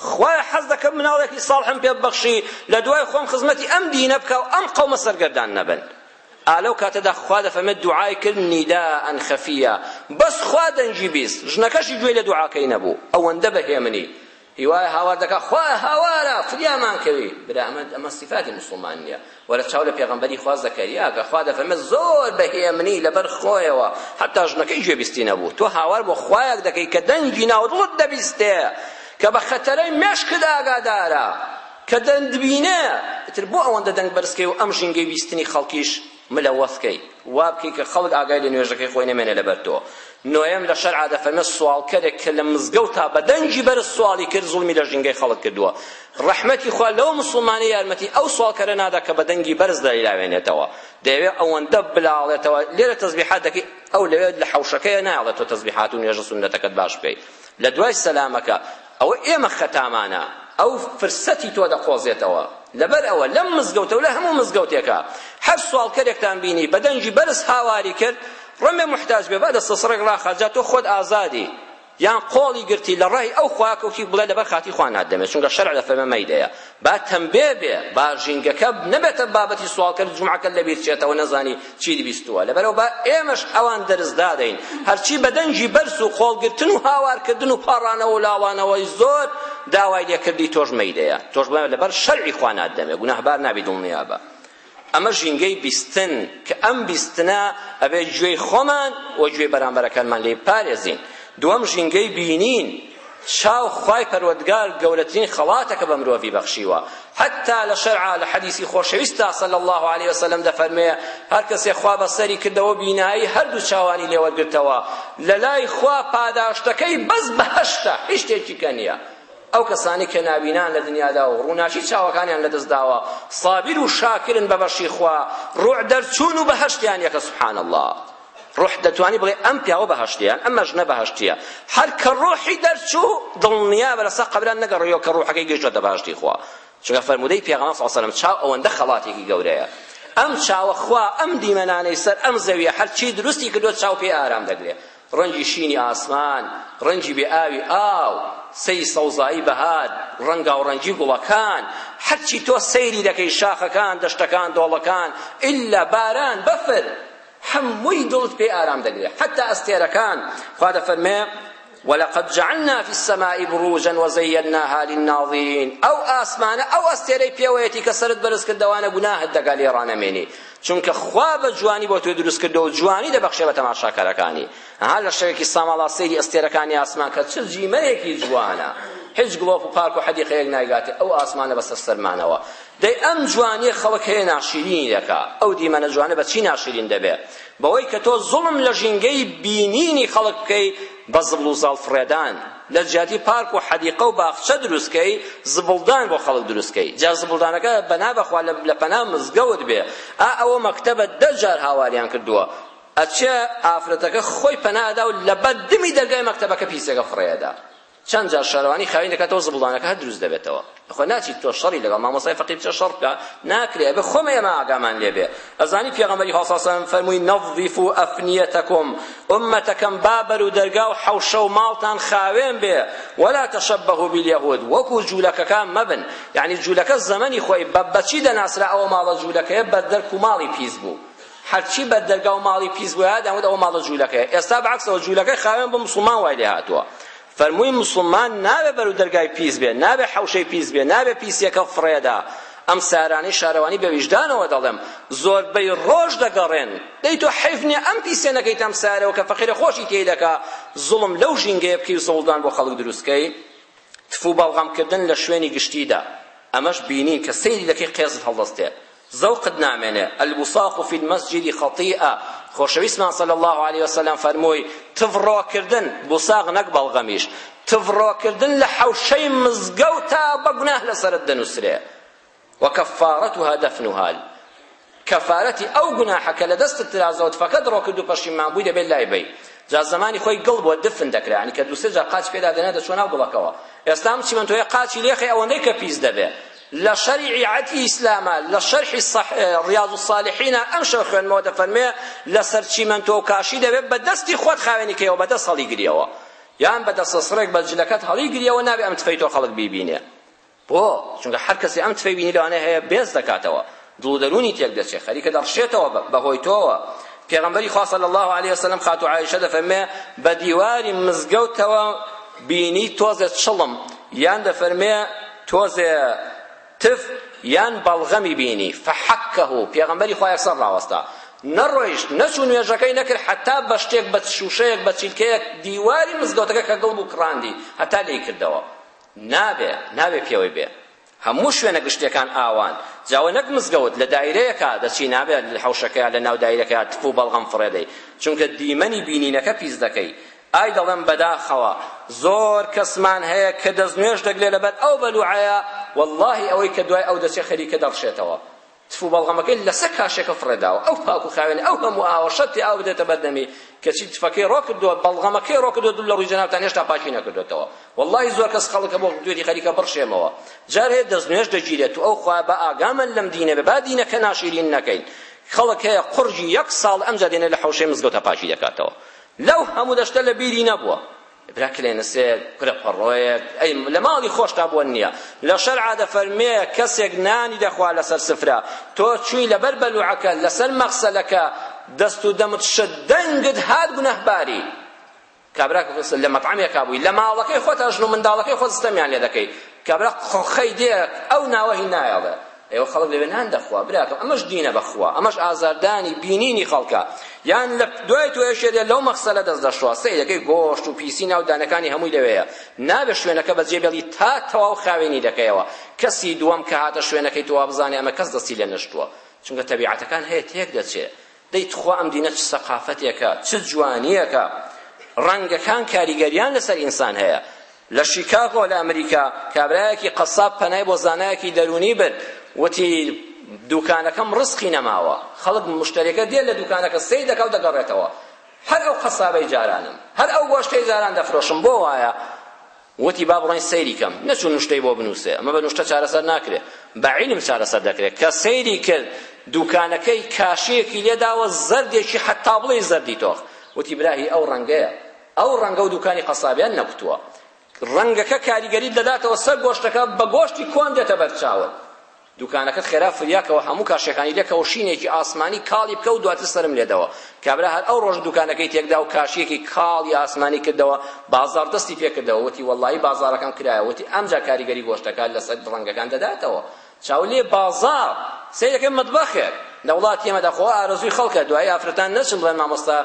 خوایە حەز دەکەم مناڵێکی ساڵحم پێ ببەخشی لە دوای خۆم خزمەتی ئەم دینە بکا و ئەم قەومە سەرگەردان نەبن. ئا لەو کاتەدا خوا دەفەرمێت دوعای کرد نیداء خفیا، بەس خوا دەنگی بیست، ژنەکەشی گوێی لە دوعاکەی نەبوو، ئەوەندە بە هێمنی. هیوای هاوار دەکا خوایە هاوارە فریامان کەوی برا ئەمە ئەمە صفاتی موسڵمان نییە وەرە چاو لە پێغەمبەری خوا زەکەریا کە خوا دەفەرمێت زۆر بە هێمنی لەبەر خۆیەوە حتا ژنەکەی گوێبیستی نەبوو تۆ هاوار بۆ خوایەک دەکەی کە دەنگی ناودڵت دەبیستێ کە بە خەتەرەی مێشکت ئاگادارە کە دەنگدبینێ ئیتر بۆ ئەوەندە دەنگ بەرزکەی و ئەم ژینگەی بیستنی خەڵکیش ملە وەسکەی وا بکەی کە خەڵک ئاگای لە نوێژەکەی خۆی نەمێنێ لەبەر تۆ نۆیەم لە شەرعا دەفەرمێ سواڵکەرێک کە لە مزگەوتا بە دەنگی بەرز سواڵی کرد زوڵمی لە ژینگەی خەڵک کردووە ڕەحمەتی خوا لەو موسڵمانە یارمەتی ئەو سواڵکەرە نادا کە بە دەنگی بەرز دەیلاوێنێتەوە دەیەوێ ئەوەندە بلاڵێتەوە لێرە تەزبیحات دەکەی ئەو لەوێ لە حەوشەکەیە نایڵێت تۆ تەزبیحات و نوێژە سوننەتەکەت باش بکەی لە دوای سەلامەکە ئەوە ئێمە خەتامانە ئەو فرسەتی تۆ دەقۆزێتەوە لەبەر ئەوە لەم مزگەوتە و لە هەموو مزگەوتێکا هەر سواڵکەرێکتان بینی بە دەنگی بەرز هاواری کرد ڕەمێ محتاج بێ با دەستە سڕێک ڕاخات جا تۆ خۆت ئازادی یان قۆڵی گرتی لە ڕای ئەو خوا کەوتی بڵێ لەبەر خاتری خوا ناتدەمێ چونکە شەرع دەفەرمێ مەیدەیە با تەمبێ بێ، با ژینگەکە نەبێتە بابەتی سواڵ کە جومعەکەت لەبیر چێتەوە نەزانی چیت بیستووە، لەبەرئەوە با ئێمەش ئەوان دەرس دادەین، هەرچی بە دەنگی بەرز و قۆڵگرتن و هاوارکردن و پاڕانەوە و لاوانەوەی زۆر داوای لێکردی تۆش مەیدەیە، تۆش بڵێ لەبەر شەرعی خوا ناتدەمێ، گوناهبار نابی دڵنیابە. ئەمە ژینگەی بیستن کە ئەم بیستنە ئەبێ گوێی خۆمان و گوێی بەرامبەرەکانمان لێ بپارێزین دووەم ژینگەی بینین چاو خوای پەروەردگار گەورەترین خەڵاتە کە بە مرۆڤی بەخشیوە حتا لە شەرعا لە حەدیسی خۆشەویستا صلی الله علیه وسلم دەفەرمێ هەر کەسێ خوا بەسەری کردەوە بینایی هەردوو چاوانی لێوەرگرتەوە لە لای خوا پاداشتەکەی بەس بەهەشتە هیچ شتێکی کە نییە ئەو کەسانەی کە نابینان لە دنیادا و ڕووناکی چاوەکانیان لەدەست داوە سابیر و شاکرن بە بەشی خوا ڕوح دەرچوون و بەهەشتیان یەکە سبحان الله ڕۆح دەتوانی بڵێ ئەم پیاوە بەهەشتیان ئەم مەژنە بەهەشتیە هەر کە ڕۆحی دەرچوو دڵنیا بە لەسەر قەبران نەگەڕیەوە کە ڕۆحەکەی گەیشتوەتە بەهەشتی خوا چونکە فەرموودەی پێغەمبەر صلی الله علیه و سلم چاو ئەوەندە خەڵاتێکی گەورەیە ئەم چاوە خوا ئەم دیمەنانەی سەر ئەم زەویە هەرچی دروستی کردووە چاو پێ ئارام دەگرێ ڕەنگی شینی ئاسمان، ڕەنگی بێ ئاوی ئاو، سەیری سەوزایی بەهار، ڕەنگاوڕەنگی گوڵەکان، هەرچی تۆ سەیری دەکەی، شاخەکان، دەشتەکان، دۆڵەکان، ئیللە، باران، بەفر، هەمووی دڵت پێی ئارام دەگرێ، حەتا ئەستێرەکان، خوا دەفەرمێ، ولقد جعلنا فی السماء بروجا وزیناها للناظرین، ئەو ئاسمانە ئەو ئەستێرەی پێوەیەتی کە سەرت بەرز کردەوانە گوناهت دەکا لێی ڕانەمێنی، چونکە خوا بە جوانی بۆ تۆی دروست کردووە و جوانی دەبەخشێ بە تەماشاکەرەکانی ها لە شەوێکی ساماڵا سەیری ئەستێرەکانی ئاسمان کە چ جیمەرێکی جوانە هیچ گڵۆپ و پارک و حەدیقەیەک نایگاتێ ئەو ئاسمانە بەسەر سەرمانەوە دەی ئەم جوانیە خەڵک هەیە ناشیرینی دەکا ئەو دیمەنە جوانە بە چی ناشیرین دەبێ بەوەی کە تۆ زوڵم لە ژینگەی بینینی خەڵک بکەی بە زبڵ و زاڵ فڕێدان لە جیاتی پارک و حەدیقە و باخچە دروست کەی زبڵدان بۆ خەڵک دروست کەی جا زبڵدانەکە بەنا بەخوا لە پەنا مزگەوت بێ ئا ئەوە مەکتەبە دە جار هاواریان کردووە ئەچێ ئافرەتەکە خۆی پەنا ئەدا و لەبەر دمی دەرگای مەکتەبەکە پیسەکە فڕێ ئەدا چەند جار شارەوانی خاوین دەکاتەوە زبڵدانەکە هەر دروست دەبێتەوە خۆ ناچیت تۆ شەڕی لەگەڵ مامۆستای فەقی بچە شەڕ بکە ناکرێ ئەبێ خۆمە ئێمە ئاگامان لێ بێ ئەزانی پێغەمبەری هەڵسا سەلەم فەرمووی نەظیفو ئەفنیەتەکم ئوممەتەکەم با بەر و دەرگا و حەوشە و ماڵتان خاوێن بێ ولا تشبهوا باليهود وەکو جوولەکەکان مەبن یعنی جوولەکە زەمەنی خۆی بە بەچی دەناسرا ئەوە ماڵە جوولەکەیە بەردەرک و ماڵی پیس بوو هەرچی بە دەرگا و ماڵی پیس بووە دەموت ئەوە ماڵە جوولەکەیە ئێستا بەعکسەوە جوولەکە خاوێن بۆ مسلمان وای لێ هاتووە فەرمووی موسڵمان نابێ بەرو دەرگای پیس بێ نابێ حەوشەی پیس بێ نابێ پیسیەکە فڕێدا ئەم سارانەی شارەوانی بە ویژدانەوە دەڵێم زۆربەی ڕۆژ دەگەڕێن دەی تۆ حەیف نییە ئەم پیسە نەکەیت ئەم سارەوە کە فەقیرە خۆشی تێی دەکا زوڵم لەو ژینگەیە بکەی و زۆڵدان بۆ خەڵک دروست کەی تفو بەڵغەم کردن لە شوێنی گشتیدا ئەمەش بینین کە سەیری دەکەی قێزت هەڵدەستێ زەوقت نامێنێ، البصاق فی المسجد خطیئە، خۆشەویستمان صلی اللە علیە وسلم فەرمووی، تڤڕۆکردن، بوساغ نەک بەڵغەمیش، تڤڕۆکردن لە حەوشەی مزگەوتا بە گوناه لەسەرت دەنووسرێ، وکفارتها دفنها، کەفارەتی ئەو گوناحە کە لە دەستت ترازا و تفەکە دڕۆ کرد و پەشیمان بووی دەبێت لای بەی. جا زمانی خۆی گڵ بۆ دفن دەکرا یعنی کە دوو سێ جار قاچ پێدا دەنا دەچوە ناو گڵەکەوە ئێستا ئەم چیمەنتۆیە قاچی لێخەی ئەوەندەی کە پیس دەبێ لە شەری عەتی ئیسلامە لە شەرحی صح ڕیاض الصالحینە ئەمشەو خوێنمەوە دەفەرمێ لەسەر چیمەنتۆ و کاشی دەبێت بە دەستی خۆت خاوێنی کەیەوە بە دەست هەڵیگریەوە یان بە دەسەسڕێک بە جلەکەت هەڵیگریەوە نابێ ئەم تفەی تۆ خەڵک بیبینێ بۆ چونکە هەر کەسی ئەم تفەی بینی لەوانەیە هەیە بێز دەکاتەوە دڵ و دەروونی تێک دەچێت خەریکە دەڕشێتەوە بە هۆی تۆوە پێغەمبەری خوا صلی الله علیه وسلم خاتو عائشە دەفەرمێ بە دیواری مزگەوتەوە بینی تۆزێ چڵم یان دەفەرمێ تۆزێ تف یان بەڵغەمی بینی فحکه پێغەمبەری خوا یەکسەر ڕاوەستا نەڕۆیشت نەچوو نوێژەکەی نەکرد حتا بە شتێک بە شوشەیەک بە چیلکەیەک دیواری مزگەوتەکە کە گڵ بوو کڕاندی هەتا لێی کردەوە نابێ نابێ پێوەی بێ هەموو شوێنە گشتیەکان ئاوان جا ئەوە نەک مزگەوت لە دایرەیەکا دەچی نابێ لە حەوشەکەیا لە ناو دایرەکەیا تف و بەڵغەم فڕێدەی چونکە دیمەنی بینینەکە پیس دەکەی ئای دەڵێم بەداخەوە زۆر کەسمان هەیە کە دەست نوێژ دەگرێ لەبەر ئەو بەلوعەیە واللهی ئەوەی کە دوای ئەو دەچێ خەریکە دەڕشێتەوە تفو بەڵغەمەکەی لەسەر کاشێکە فڕێداوە ئەو پاک و خاوێنە ئەو هەموو ئاوە شەرتی ئاو بدێتە بەر دەمی کەچی تفەکەی ڕۆ کردووە بەڵغەمەکەی ڕۆ کردووە دوور لە ڕووی جەنابتان هێشتا پاکی نەکردۆتەوە وەڵڵاهی زۆر کەس خەڵک هەبوو گوێری خەریکە بڕشێمەوە جار هەیە دەستنوێژ دەگیرێت و ئەو خوا بە ئاگامەن لەم دینە بێ با دینەکە ناشیرین نەکەین خەڵک هەیە قڕگی یەک ساڵ ئەمجا دێنێ لە حەوشەی مزگەوتە پاکی دەکاتەوە لەو هەموو دەشتە لە بیری نەبووە برا کلێنسێک، کورە پەڕۆیەک، ئەی لە ماڵی خۆشتا بۆن نییە؟ لە شەرعا دەفەرموێ کەسێک نانی دەخوا لەسەر سفرە، تۆ چووی لەبەر بەلوعەکە، لەسەر مەغسەلەکە، دەست و دەمت شت، دەنگت هات گوناهباری. کابرا لە مەتعەمێکا بووی، لە ماڵەکەی خۆتا ژن و منداڵەکەی خۆت ستەمیان لێ دەکەی، کابرا قۆخەی دێ ئەو ناوە هی نایەڵێ. ئێوە خەڵک لەوێ نان دەخوا براکەم ئەمەش دینە بەخوا ئەمەش ئازاردانی بینینی خەڵکە یان لە دوای تۆ ئێشێدێ لەو مەخسەلە دەست دەشوا سەی دەکەی گۆشت و پیسی ناو دانەکانی هەمووی لەوێیە نابێ شوێنەکە بەجێ بێڵی تا تەواو خاوێنی دەکەیەوە کەسی دووەم کە هاتە شوێنەکەی تۆ وابزانێ ئەمە کەس دەستی لێ نەشتووە چونکە تەبیعەتەکان هەیە تێک دەچێ دەی تخوا ئەم دینە چ سەقافەتێکە چ جوانیەکە ڕەنگەکان کاریگەریان لەسەر ئینسان هەیە لە شیکاگۆ لە ئەمریکا کابرایەکی قەساب پەنای بۆ زانایەکی دەروونی برد وتی دوکانەکەم ڕزقی نەماوە خەڵک مشتەرێکە دێ لە دوکانەکە سەی دەکا و دەگەڕێتەوە هەر ئەو قەسابەی جارانم هەر ئەو گۆشتەی جاران دەفرۆشم بۆ وایە وتی با بڕۆین سەیری کەم نەچوو نوشتەی بۆ بنووسێ ئەمە بە نوشتە چارەسەر ناکرێ بە عیلم چارەسەر دەکرێت کە سەیری کرد دوکانەکەی کاشەیەکی لێداوە زەردێکی حەتا بڵێ زەردی تۆخ وتی براهی ئەو ڕەنگەیە ئەو ڕەنگە و دوکانی قەسابیان نەکوتووە ڕەنگەکە کاریگەریت دەداتەوە سەر گۆشتەکە بە گۆشتی کۆن دێتە بەرچاوت دوکانەکەت خێرا فریاکەوە هەموو کاشەکانی لێکەوە شینێکی ئاسمانی کاڵی بکە و دواتر سەرم لێدەوە کابرا هەر ئەو ڕۆژ دوکانەکەی تێکدا و کاشیەکی کاڵی ئاسمانی کردەوە بازار دەستی پێکردەوە وتی وەڵی بازارەکەم کرایە وتی ئەمجا کاریگەری گۆشتەکە لەسەر دڵنگەکان دەداتەوە چاو لێ بازار سیرەکە مطبخێک لە وڵاتی ئێمەدا خۆ ئارەزووی خەڵکە دوای ئافرەتان نەچن بڵێن مامۆستا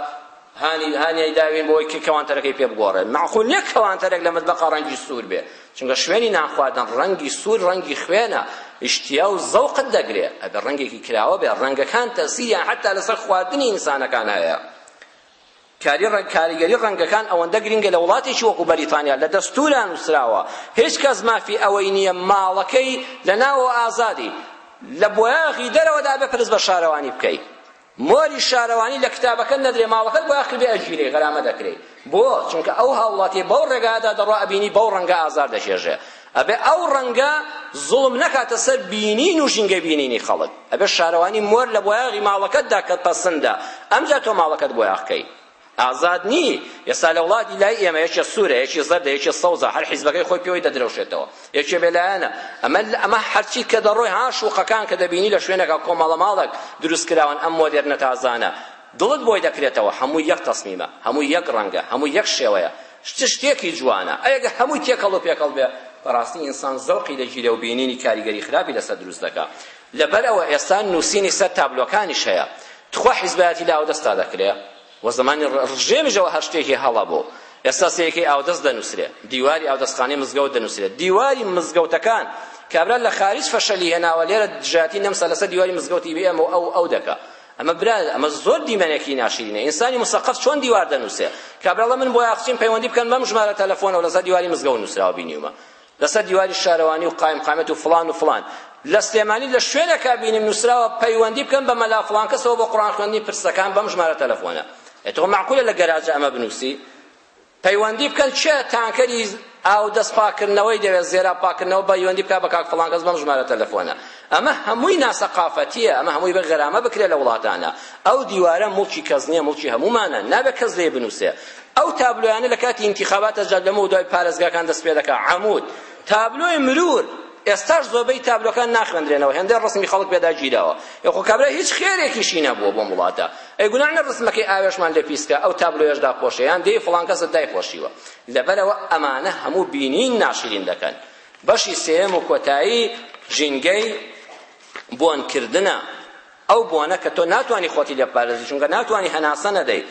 هانی هانیای داوین بۆ ئەوەی کە کەوانتەرەکەی پێ بگۆڕێت مەعقول نییە کەوانتەرێک لە مەتبەقا ڕەنگی سوور بێ چونکە شوێنی نانخواردن ڕەنگی سوور ڕەنگی خوێنە ئیشتیا و زەوقت دەگرێ ئەبێ ڕەنگێکی کراوە بێ ڕەنگەکان تەسیریان حەتا لەسەر خواردنی ئینسانەکان هەیە کاری ڕەنگ کاریگەری ڕەنگەکان ئەوەندە گرنگە لە وڵاتێکی وەکو بەریتانیا لە دەستورا نووسراوە هیچ کەس مافی ئەوەی نییە ماڵەکەی لە ناوەوە ئازادی لە بۆیاغی دەرەوەدا بێ پرس بە شارەوانی بکەی مۆری شارەوانی لە کتابەکەت نەدرێ ماڵەکەت بۆ ئاخر بێ ئەگیرێ غەرامە دەکرێ بۆ چونکە ئەو هاوڵاتیە بەو ڕێگادا دەڕۆ ئەبینی بەو ڕەنگە ئازار دەشێژێ ئەبێ ئەو ڕەنگە زوڵم نەکاتە سەر بینین و ژینگە بینینی خەڵک ئەبێ شارەوانی مۆر لە بۆیاغی ماڵەکەتدا کە پەسندە ئەمجا تۆ ماڵەکەت بۆیاغکەی ئازاد نی ئێستا لە وڵاتی لای ئێمە یەکێ سوورە یەکی زەردە یەکی سەوزە هەر حیزبەکەی خۆی پێوەی دەدرەوشێتەوە یەکێ بێلایەنە ئەمە ئەمە هەرچی کە دەڕۆی ها شوقەکان کە دەبینی لە شوێنەکە کۆمەڵە ماڵێک دروست کراون ئەم مۆدێرنە تازانە دڵت بۆی دەکرێتەوە هەموو یەک تەسمیمە هەموو یەک ڕەنگە هەموو یەک شێوەیە شت شتێکی جوانە ئەگە هەمووی تێکەڵ و پێکەڵ بێ بەڕاستی ئینسان زەوقی دەگیرێ و بینینی کاریگەری خراپی لەسەر دروست دەکا لەبەر ئەوە ئێستا نووسینی سەر تابلۆکانیش هەیە تخوا حیزبایەتی لە ئاودەستا دەکرێ وە زمانی ڕژێمیشەوە هەر شتێکی هەڵە بوو ئێستا سەیەکەی ئاودەست دەنووسرێ دیواری ئاودەستخانەی مزگەوت دەنووسرێ دیواری مزگەوتەکان کابرا لە خارج فەشەلی هێناوە لێرە دژایەتی نەمسا لەسەر دیواری مزگەوتی بێ ئەمە ئەو ئەو دەکا ئەمە برا ئەمە زۆر دیمەنێکی ناشرینە ئینسانی مسەقەف چۆن دیوار دەنووسێ کابراڵە من بۆ یاخچیم پەیوەندی بکەن بەم ژمارە تەلەفۆنەوە لەسەر دیواری مزگەوت نووسراوە بینیومە لەسەر دیواری شارەوانی و قایم قامەت و فلان و فلان لە سلێمانی لە شوێنەکە بینیم نووسراوە پەیوەندی بکەن بە مەلا فلان کەسەوە بۆ قڕان خوێندنی پرسەکان بەم ژمارە تەلەفۆنە ئەتۆ معقولە لە گەراجە ئەمە بنووسی پەیوەندی بکەن چێ تانکەری ئاو دەست پاکردنەوەی دەوێت زێرا پاکردنەوە پەیوەندی بکە بە کاک فڵان کەس بەم ژمارە تەلەفۆنە ئەمە هەمووی ناسەقافەتیە ئەمە هەمووی بە غەرامە بکرێ لە وڵاتانە ئەو دیوارە موڵکی کەس نیە موڵکی هەموومانە نابێ کەس لێ بنووسێ ئەو تابلۆیانە لە کاتی انتخاباتە جا لەمە و دوای پارێزگاکان دەست پێ دەکا عەمود تابلۆی مرور ئێستاش زۆبەی تابلۆکان ناخوێندرێنەوە هێندەی ڕسمی خەڵک پێدا گیراوە یخۆ کابرا هیچ خێرێکیشی نەبووە بۆم وڵاتە ئەی گوناحە ڕسمەکەی ئاوێشمان لێ پیسکە ئەو تابلۆیەش داپۆشێ یان دێی فڵان کەست دایپۆشیوە لەبەرەوە ئەمانە هەموو بینین ناشرین دەکەن بەشی سێیەم و کۆتایی ژینگەی بۆنکردنە ئەو بۆنە کە تۆ ناتوانانی خۆتی لێ بپارێزی چونکە ناتوانانی هەناسە نەدەی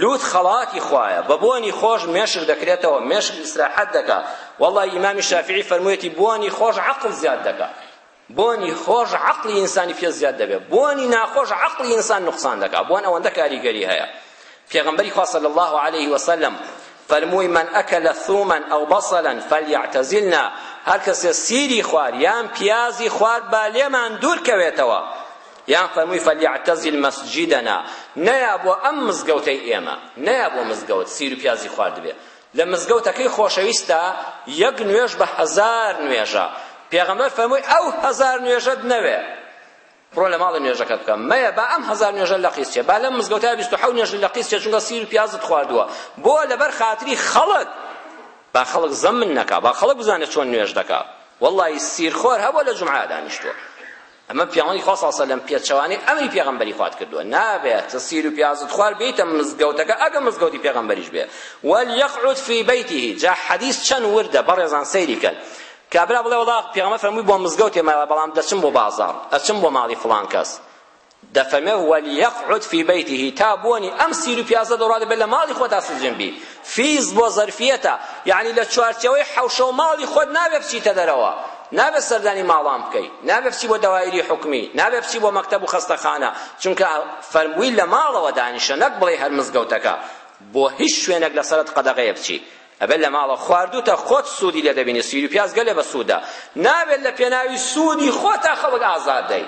لوت خەڵاتی خوایە بە بۆنی خۆش مێشک دەکرێتەوە مێشک ئیسراحەت دەکا والله ئیمامی شافعی فەرموویەتی بۆنی خۆش عەقڵ زیاد دەکا بۆنی خۆش عەقڵی ئینسانی پێ زیاد دەبێت بۆنی ناخۆش عەقڵی ئینسان نوقسان دەکات بۆن ئەوەندە کاریگەری هەیە پێغەمبەری خوا صلی الله علیه وسلم فەرمووی من ئەکل ثوما ئەو بەصلا فلیعتزلنا هەر کەسێ سیری خوار یان پیازی خوار با لێمان دوور کەوێتەوە یان فەرمووی فلیعتزل مسجدنا نەیا بۆ ئەم مزگەوتەی ئێمە نەیا بۆ مزگەوت سیر و پیازی خواردبێ لە مزگەوتەکەی خۆشەویستدا یەک نوێژ بە هەزار نوێژە پێغەمبەر فەرمووی ئەو هەزار نوێژەت نەوێ بڕۆ لە ماڵی نوێژەکە بکە مەیە با ئەم هەزار نوێژە لە قیس چێ با لەم مزگەوتای بیست و حەوت نوێژ لە قیس چێ چونکە سیر و پیازت خواردووە بۆ لەبەر خاتری خەڵک با خەڵک زەمن نەکا با خەڵک بزانێت چۆن نوێژ دەکا واللهی سیرخۆر هەبوو لە جومعە دانیشتووە ئەمە پێامبەری خوا صلی اللە علیە و سلم پێچەوانەی ئەمری پێغەمبەری خوات کردووە نابێت تە سیر و پیازت خوار بیتە مزگەوتەکە ئەگە مزگەوتی پێغەمبەریش بێ ولیقعد فی بیته جا حدیث چەند وردە بەڕێزان سەیری کەن کابرا بڵێ وڵا پێغەمبەر فەرمووی بۆ مزگەوتێ مایەوە بەڵام دەچم بۆ بازاڕ ئەچم بۆ ماڵی فڵان کەس دەفەرمێ ولیقعد فی بیته تا بۆنی ئەم سیر و پیازە دەڕوات بێت لە ماڵی خۆتا سجن بی فیز بۆ زەرفیەتە یەعنی لە چوارچێوەی حەوشە و ماڵی خۆت نابێ بچیتە دەرەوە نابێ سەردانی ماڵان بکەی نابێ بچی بۆ دەوایری حکومی نابێ بچی بۆ مەکتەب و خەستەخانە چونکە فەرمووی لە ماڵەوە دانیشە نەک بڵێ هەر مزگەوتەکە بۆ هیچ شوێنێک لەسەرت قەدەغەیە بچی ئەبێت لە ماڵە خواردوتە خۆت سوودی لێ دەبینی سویر و پیاز گەلێ بە سوودە نابێت لە پێناوی سوودی خۆتا خەڵک ئازاد دەی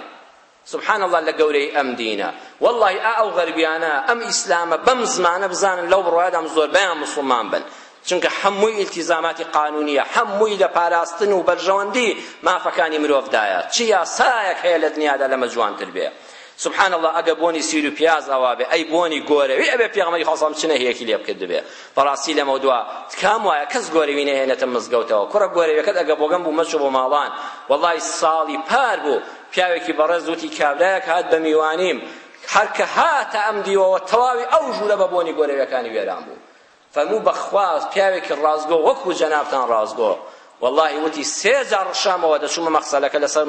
سبحان اللە لە گەورەی ئەم دینە وەڵڵاهی ئا ئەو غەربیانە ئەم ئیسلامە بەم زمانە بزانن لەو بڕوایەدام زۆربەیان موسڵمان بن چونکە حەمووی ئیلتیزاماتی قانونیە حەمووی لە پاراستن و بەرژەوەندی مافەکانی مرۆڤدایە چ یاسایەک هەیە لە دنیادا لەمە جوانتر بێ سبحان الله ئەگە بۆنی سیر و پیاز ئەوا بێ ئەی بۆنی گۆرەوی ئەبێ پێغەمبەری خۆسەڵم چ نەهیەکی لێ بکردبێ بەڕاستی لەمەو دوا تکام وایە کەس گۆرەوی نەهێنێتە مزگەوتەوە کوڕە گۆرەویەکەت ئەگە بۆگەم بوو مەچۆ بۆ ماڵان وەڵای ساڵی پار بوو پیاوێکی بەڕێز وتی کابرایەک هات بە میوانیم هەر کە هاتە ئەم دیوەوە تەواوی ئەو ژوورە بە بۆنی گۆرەویەکانی وێران بوو فەرموو بەخوا پیاوێکی ڕازگۆ وەکو جەنابتان ڕازگۆ واللهی وتی سێ جار ڕشامەوە دەچوومە مەخسەلەکە لەسەر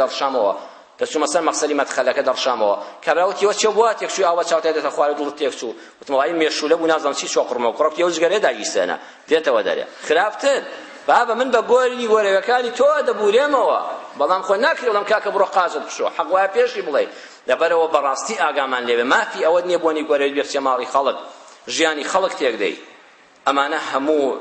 دەڕشامەوە دەچوومە سەر مەخسەلی مەدخەلەکە دەڕشامەوە کابرا وتی وەچێ بووە تێکچووی ئاوە چاوتای دێتە خوارە دڵت تێکچوو وتم وای مێشوولە بوو نازەم چی چۆقڕمەوە کوڕە پیاو جگەرێ داگیرسێنە دێتەوە دەرێ خراپتر بابە من بە گۆری گۆرەوەکانی تۆ دەبورێمەوە بەڵام خۆ ناکری بڵم کاکە بڕۆ قازت بشۆ حەق وایە پێشی بڵێ لەبەرەوە بەڕاستی ئاگامان لێوێ مافی ئەوەت نییە بۆنی گۆرەوی بێچێ ماڵی خەڵک ژیانی خەڵک تێکدەی ئەمانە هەموو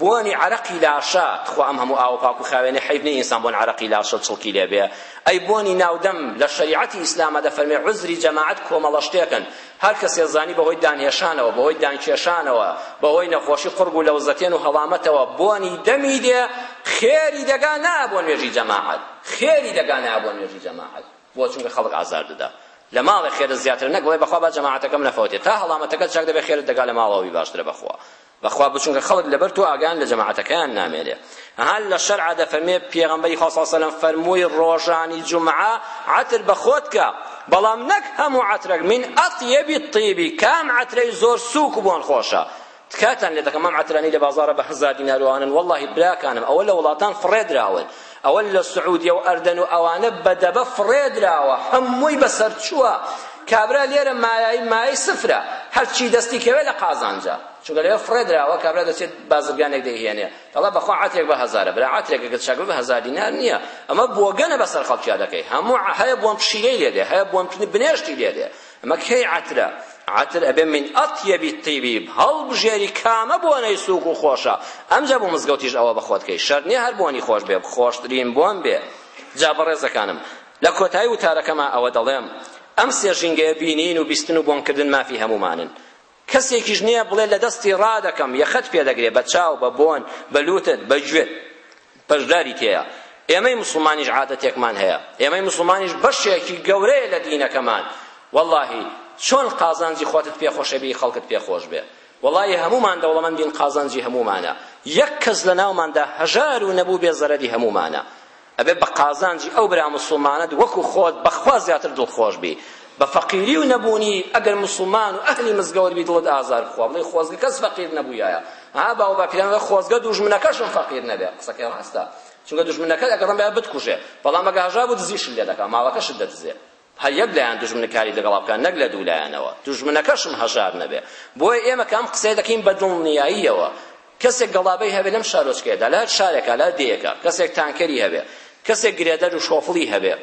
بۆنی عرقی لاشە تخوا ئەم هەموو ئاوە پاک و خاوێنی حیف نیە ئینسان بۆن عرقی لاشە چڵکی لێبێ ئەی بۆنی ناودەم لە شەریعەتی ئیسلامە دەفەرمێ عزری جەماعەت کۆمەڵە شتێکن هەر کەسێ زانی بەهۆی دانهێشانەوە، بەهۆی دانکێشانەوە، بەهۆی نەخۆشی قوڕگ و لەوزەتێن و هەڵامەتەوە بۆنی دەمی دێ، خێری دەگا نایە بۆ نوێژی جەماعەت. خێری دەگا نایە بۆ نوێژی جەماعەت. بۆ؟ چونکە خەڵک ئازار دەدا. لە ماڵێ خێرت زیاترە، نەک بڵێ بەخوا با جەماعەتەکەم نەفەوتێ. تا هەڵامەتەکەت چاک دەبێ خێرت دەگا لە ماڵەوە بی باشترە بەخوا. بەخوا بە چونکە خەڵک لەبەر تۆ ئاگایان لە جەماعەتەکەیان نامێنێ ها لە شەرعا دەفەرمێ پێغەمبەری خوا صلی الله علیه وسلم فەرمووی ڕۆژانی جومعە عەتر بە خۆت کە بەڵام نەک هەموو عەترەک من ئەطیب الطیب کام عەترەی زۆر سووک بۆن خۆشە تکاتان لێ دەکەم ئەم عەترانەی لە بازاڕە بە هەزار دینار و ئەوانن وەڵڵاهی براکانم ئەوە لە وڵاتان فڕێ دراون ئەوە لە سعودیە و ئەردەن و ئەوانە بە دەبە فڕێدراوە هەمووی بەسەرچووە کابرا لێرە مایایی مایەی سفرە هەرچی دەستی کەوێ لە قازانجە چونکە لەوێ فڕێدراوە کابرا دەچێت بازرگانێک دەیهێنێ دەڵێ بەخوا عەترێک بە هەزارە برا عەترێکە کە چاکرێ بە هەزار دینار نییە ئەمە بۆگەنە بەسەر خەڵکیا دەکەی هەموو هەیە بۆم پشیلەی لێ دێ هەیە بۆم بنێشتی لێ دێ ئەمە کەی عەترە؟ عەتر ئەبێ من ئەطیەبی الطیب هەڵبژێری کامە بۆنەی سووک و خۆشە ئەمجا بۆ مزگەوتیش ئەوە بەخۆت کەی شەرت نییە هەر بۆنی خۆش بێ خۆشترین بۆن بێ جا بەڕێزەکانم لە کۆتایی وتارەکەما ئەوە دەڵێم ئەم سێ ژینگەیە بینین و بیستن و بۆنکردن مافی هەموومانن کەسێکیش نیە بڵێ لە دەستی ڕادەکەم یەخەت پێ دەگرێ بە چاو بە بۆن بە لوتت بە گوێت بەشداری تێیە ئێمەی مسلمانیش عادەتێکمان هەیە ئێمەی مسلمانیش بەشێکی گەورەیە لە دینەکەمان واللهی چۆن قازانجی خۆتت پێ خۆشە بی خەڵکت پێ خۆش بێ وڵی هەمومان دەوڵەمەندین قازانجی هەمومانە یەک کەس لە ناوماندا هەژار و نەبوو بێ زەرەری هەمومانە ئەبێت بە قازانجی ئەو برا موسڵمانەت وەکو خۆت بەخوا زیاتر دڵخۆش بی بە فەقیری و نەبوونی ئەگەر موسڵمان و ئەهلی مزگەوت بی دڵت ئازار بخوا بڵێ خۆزگە کەس فەقیر نەبوویایە ها باو باپیران بە خۆزگە دوژمنەکەشم فەقیر نەبێ قسەکەی ڕاستە چونکە دوژمنەکەت ئەگەڕم بە بتکوژێ بەڵام ئەگە هەژا بوو دزیشت لێ دەکا ماڵەکەشت دەدزێ هەر یەک لایەن دوژمنکاری لەگەڵا بکا نەک لە دوو لایەنەوە دوژمنەکەشم هەژار نەبێ بۆیە ئێمە کە ئەم قسەیە دەکەین بە دڵنیاییەوە کەسێک گەڵابەی هەبێ لەم شارۆچکەیەدا لە هەر شارێکا لە دێیەکە کەسێک تانکەری هەبێ کەسێک گرێدەر و شۆفڵی هەبێ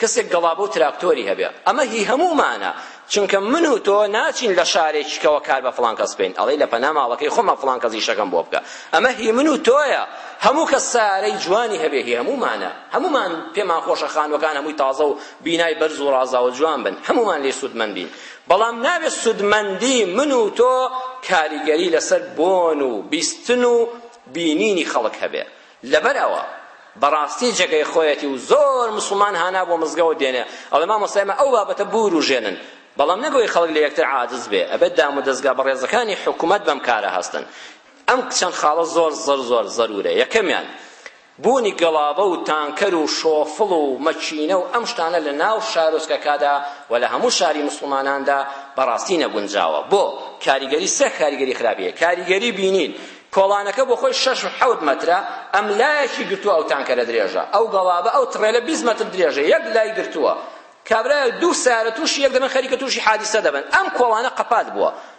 کەسێک گەڵابە و تراکتۆری هەبێ ئەمە هی هەموومانە چونکە من و تۆ ناچین لە شارێکیکەوە کار بە فڵان کەس بکەین ئەڵێ لە پەنا ماڵەکەی خۆمە فڵان کەس ئیشەکەم بۆ بکە ئەمە هی من و تۆیە هەموو کەس سارەی جوانی هەبێ هی هەموومانە هەموومان پێمان خۆشە خانووەکان هەمووی تازە و بینای بەرز و ڕازاوە جوان بن هەموومان لێ سوودمەند بین بەڵام نابێت سوودمەندی من و تۆ کاریگەری لەسەر بۆن و بیستن و بینینی خەڵک هەبێ لەبەر ئەوە بەڕاستی جێگەی خۆیەتی و زۆر مسلمان هانا بۆ مزگەوت دێنێ ئەڵێ مامۆستایمە ئەو بابەتە بوروژێنن بەڵام نەبووی خەڵک لە یەکتر عاجز بێ ئەبێت دام و دەستگا بەڕێزەکانی حکوومەت بەم کارە هەستن ئەم چەند خاڵە زۆر زەر زۆر زەرورە یەکەمیان بوونی گەڵابە و تانکەر و شۆفڵ و مەکینە و ئەم شتانە لە ناو شارۆچکەکادا و لە هەموو شاری موسڵماناندا بەڕاستی نەگونجاوە. بۆ؟ کاریگەری سێ کاریگەری خراپی هەیە. کاریگەری بینین، کۆڵانەکە بۆ خۆی شەش و حەوت مەترە، ئەملایەکی گرتووە ئەو تانکەرە درێژە، ئەو گەڵابە ئەو تڕێلە بیست مەتر درێژە یەک لای گرتووە. کابرایەک دوو سەیارە تووشی یەک دەبن خەریکە تووشی حادیسە دەبن. ئەم کۆڵانە قەپات بووە.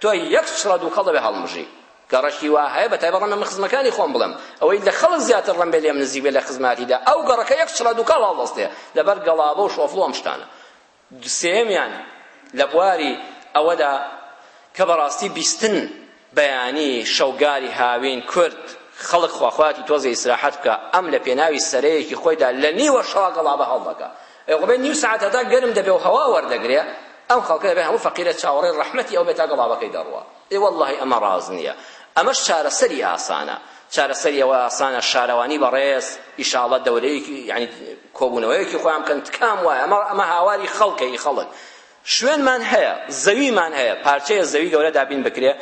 تۆ یەک چڵە دووکەڵ دەبێ هەڵمژی گەڕەکی وا هەیە بەتایبەت ڕەنگە من خزمەکانی خۆم بڵێم ئەوەی لە خەڵک زیاتر ڕەنبێ لێم نزیک بێ لە خزماتیدا ئەو گەڕەکە یەک چڵە دووکەڵ هەڵدەستێ لەبەر گەڵابە و شۆفڵ و ئەم شتانە سێمیان لە بواری ئەوەدا کە بەڕاستی بیستن بەیانی شەوگاری هاوین کورد خەڵک خواخواتی تۆزی ئیسراحەت بکە ئەم لە پێناوی سەرەیەکی خۆیدا لە نیوە شەوا گەڵابە هەڵدەکە ئەی خۆ بێ نیو سەعات هەتا گەرم دەبێ و هەوا وەردەگرێ ئەم خەڵکە دەبێ هەموو فەقیرە چاوەڕێی ڕەحمەتی ئەو بێ تا گەڵابەکەی دەڕوا ئێ وەڵڵاهی ئەمە ڕاست نییە ئەمەش چارەسەری ئاسانە چارەسەری ئەوە ئاسانە شارەوانی بەڕێز ئیشاڵڵە دەورەیەکی یعنی کۆبوونەوەیەکی خۆیان بکەن تکام وایە ئەمە ئەمە هاواری خەڵکە ئی خەڵک شوێنمان هەیە، زەویمان هەیە، پارچەیە زەوی گەورە دابین بکرێ،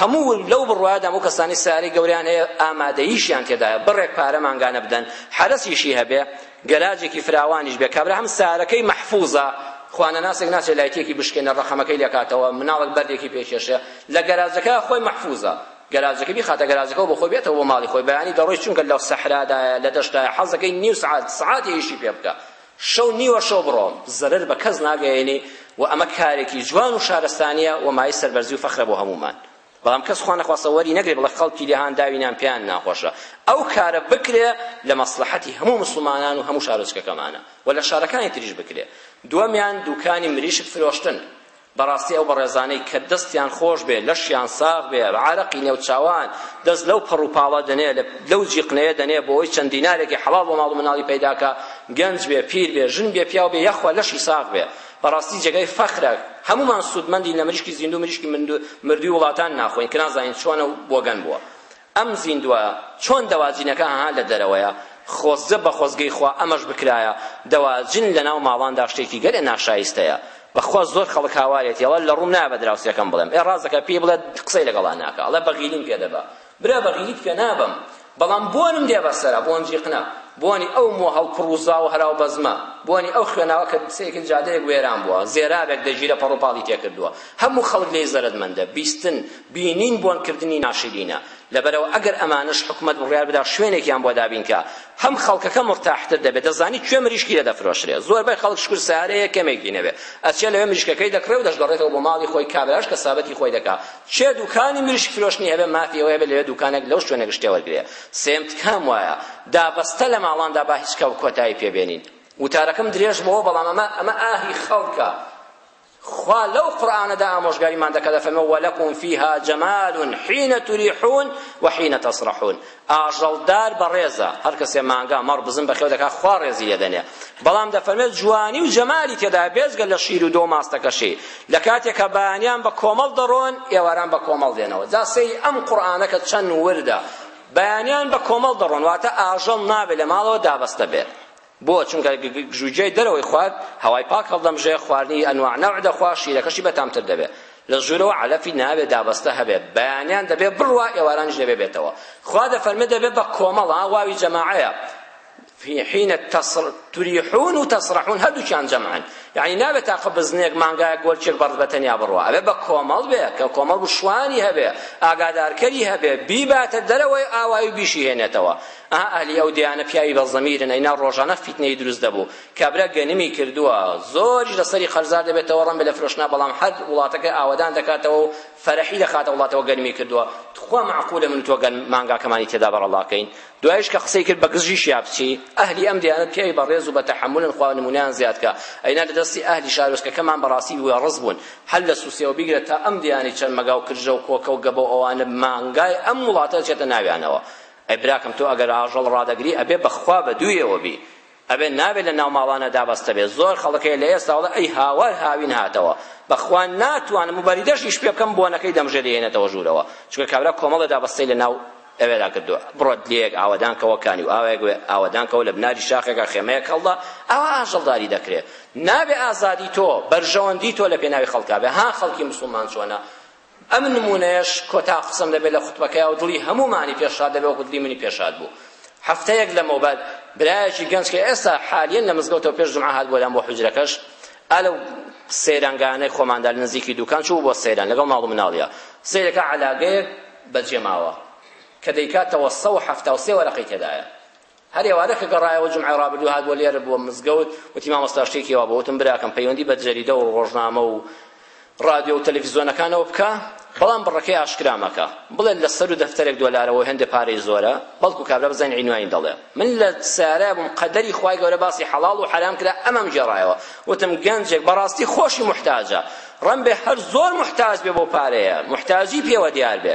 هەموو لەو بڕوایەدام ئەو کەسانەی سەیارەی گەورەیان هەیە ئامادەییشیان تێدایە بڕێک پارە مانگانە بدەن، حەرەسیشی هەبێ، گەراجێکی فراوانیش بێ، کابرا هەم سەیارەکەی مەحفوزە، خوانەناسێک ناچێ لایتیەکی بشکێنێ ڕەقەمەکەی لێ کاتەوە، مناڵێک بەردێکی پێ کێشێ، لە گەراجەکە خۆی مەحفوزە، گەراجەکەی بیخاتە گەراجەکەوە بۆ خۆی بێتەوە بۆ ماڵی خۆی، بەیانی دەڕۆی چونکە لە سەحرادایە، لە دەشتایە، حەز دەکەی نیو سەعات، سەعاتێ ئیشی پێ بکا. شەو نیوە شەو بڕۆم زەرەر بە کەس ناگەیەنی و ئەمە کارێکی جوان و شارستانیە و مایەی سەربەرزی و فەخرە بۆ هەموومان بەڵام کەس خوا نەخواستە وەری نەگرێ بڵێ خەڵکی لێ هانداوینان پێیان ناخۆشە ئەو کارە بکرێ لە مەسڵەحەتی هەموو موسڵمانان و هەموو شارۆچکەکەمانە و لە شارەکانی تریش بکرێ دووەمیان دووکانی مریشک فرۆشتن بەڕاستی ئەو بەڕێزانەی کە دەستیان خۆش بێ لەشیان ساغ بێ عارەقی نێوچاوان دەست لەو پەڕ و پاڵە دەنێ لەو جیقنەیە دەنێ بۆ ئەوی چەند دینارێکی حەڵاڵ بۆ ماڵ و مناڵی پەیداکا گەنج بێ پیر بێ ژن بێ پیاو بێ یاخوا لەشی ساغ بێ بەڕاستی جێگای فەخرە هەمومان سوودمەندین لە مریشکی زیندوو مریشکی مردووی وڵاتان ناخۆین کە نازانین چۆنە و بۆگەن بووە ئەم زیندوایە چۆن دەواجنەکە ها لە دەرەوەیە خۆزگە بە خۆزگەی خوا ئەمەش بکرایە دەواجن لە ناو ماڵاندا شتێکی گەلێ ناشایستەیە بەخوا زۆر خەڵک هاوارێتی ئەڵێ لە ڕووم نایە بە دراوسێکەم بڵێم ئێ ڕاست دەکا پێی بڵێ قسەی لەگەڵا ناکا ئەڵێ بەغیلیم پێ دەبا برا بەغیلیت پێ نابەم بەڵام بۆنم دێ بەسەرە بۆن جیقنە بۆنی ئەو مۆ هەڵپڕوزا و هەراو بەزمە بۆنی ئەو خوێناوە کە سێکل جادەیەک وێران بووە زێرابێک دەگیرە پەڕوپاڵی تێکردووە هەموو خەڵک لێی زەرەدمەندە بیستن بینین بۆنکردنی ناشرینە لەبەرئەوە ئەگەر ئەمانەش حکومەت بڕیار بدا شوێنێکیان بۆ دابینکا هەم خەڵکەکە مورتاحتر دەبێت دەزانی کوێ مریشکی لێدەفرۆشرێ زۆربەی خەڵک شکور سارەیە کەمێکی نەبێ ئەچێ لەوێ مریشکەکەی دەکڕێ و دەشگەڕێتەوە بۆ ماڵی خۆی کابرایش کەسابەتی خۆی دەکا چێ دوکانی مریشک فرۆشتنی هەبێ مافی ئەوەیە بێ لەوێ دوکانێک لەو شوێنە گشتێ وەرگرێ سێم تکام وایە دابەستە لە ماڵاندا با هیچ کەو کۆتایی پێ بێنین وتارەکەم درێژ بۆ بەڵام ئەمە ئەمە ئاهی خەڵکە خوا لەو قورئانەدا ئامۆژگاریمان دەکات دەفەرمێ وەلەکم فیها جەمال حین تریحون و حین تسرحون ئاژەڵدار بەڕێزە هەر کەسێ مانگا مەڕ بزن بەخێو دەکات خوا ڕێزی لێدەنێ بەڵام دەفەرمێ جوانی و جەمالی تێدا بێجگە لە شیر و دۆ ماستەکەشی لە کاتێکە بەیانیان بە کۆمەڵ دەڕۆن ئێواران بە کۆمەڵ دێنەوە جا سەیری ئەم قورئانەکە چەند وردە بەیانیان بە کۆمەڵ دەڕۆن واتە ئاژەڵ نابێ لە ماڵەوە دابەستە بێت بۆ؟ چونکە گژوگیای دەرەوەی خوار هەوای پاک هەڵدەمژێ، خواردنی ئەنواع نەوع دەخوا، شیرەکەشی بەتامتر دەبێ. لە ژوورەوە عەلەفی ناوێ دابەستە هەبێ، بەیانیان دەبێ بڕوا، ئێوارانیش دەبێ بێتەوە. خوا دەفەرمێ دەبێ بە کۆمەڵ، ها واوی جەماعەیە، حین تریحون و تسرحون هەردووکیان جەمعن، یەعنی نابێ تاقە بزنێک، مانگایەک، گۆلکێک بەڕز بە تەنیا بڕوا، ئەبێ بە کۆمەڵ بێ، کە کۆمەڵ بوو شوانی هەبێ، ئاگادارکەری هەبێ، بیباتە دەرەوەی ئاوایی و بیشیهێنێتەوە. ئەها ئەهلی ئەو دێیانە پیاوی بە زەمیرن ئەینا ڕۆژانە فیتنەی دروست دەبوو کابرا گەنمی کردووە زۆریش لەسەری قەرزار دەبێتەوە ڕەنبە لە فرۆشنا بەڵام هەر وڵاتەکە ئاوەدان دەکاتەوە و فەرحی دەخاتە وڵاتەوە گەنمی کردووە تخوا معقولە من تۆ گەن مانگاکەمانی تێدا بەڕەڵاکەین دوایش کە قسەی کرد بە گزژیش یا بچی ئەهلی ئەم دیانەت پیاوی بەڕێز و بە تەحەمولن خوا نمونەیان زیاد کە ئەینا لە دەستی ئەهلی شارۆچکەکەمان بەڕاستی وێڕز بوون هەر لە سوسیەوە بیگرە تا ئەم دیانی چەند مەگا و کرژە و کۆکە و گەبە و ئەوانە مانگای ئەم وڵاتە دەچێتە ناویانەوە ئەی براکەم تۆ ئەگەر ئاژەڵ ڕادەگری ئەبێ بەخوا بەدوویەوە بی ئەبێ نابێ لە ناو ماڵانە دابەستە بێ زۆر خەڵک هەیە لە ئێستا وڵا ئەی هاوار هاوین هاتەوە بەخوا ناتوانم مبەریدەشیش پێ بکەم بۆنەکەی دەمژێری هێنێتەوە ژوورەوە چونکە کابرا کۆمەڵە دابەستەی لە ناو ئەوێدا کردووە بڕۆت لێک ئاوەدان کەوە کانی و ئاوێک ئاوەدان کەوە لە بناری شاخێکا خێمەیەک هەڵدا ئەوە ئاژەڵداری دەکرێت نابێ ئازادی تۆ بەرژەوەندی تۆ لە پێناوی خەڵکا بێ ها خەڵکی مسلمان چۆنە ئەم نموونەیەش کۆتا قسەم دەبێت لە خوتبەکەیا و دڵی هەموومانی پێش شاد دەبێت وەکو دڵی منی پێش شاد بوو هەفتەیەک لەمەوبەر برایەکی گەنج کە ئێستا حالیەن لە مزگەوتەوە پێش جمعە هات بۆلام بۆ حوجرەکەش ئەلە و سەیرانگانەی خۆماندا لە نزیکی دوکان چوو بۆ سەیران لەگەڵ ماڵ و مناڵیا سەیرەکە عەلاگەیەک بەجێماوە کە دەیکاتەوە سەد و حەفتا و سێ وەرەقەی تێدایە هەر ئێوارە کە گەڕایەوە جومعەی ڕابردوو هات بۆ لێرە بووە مزگەوت وتی مامۆستا شتێکی وا بوو وتم براکەم پەیوەندی بە جەریدە و ڕۆژنامە و ڕادیۆ و تەلەڤیزیۆنەکانەوە بکە بەڵام بڕەکەی ئاشکرا مەکە بڵێ لە سەر و دەفتەرێک دۆلارەوە هێندە پارەی زۆرە بەڵکو کابرا بزانین عینوانی دەڵێ من لە سارا بووم قەدەری خوای گەورە باسی حەڵاڵ و حەرام کرا ئەمەم گێڕایەوە وتم گەنجێک بەڕاستی خۆشی محتاجە ڕەمبێ هەر زۆر محتاج بێ بۆ پارەیە محتاجی پێوە دیار بێ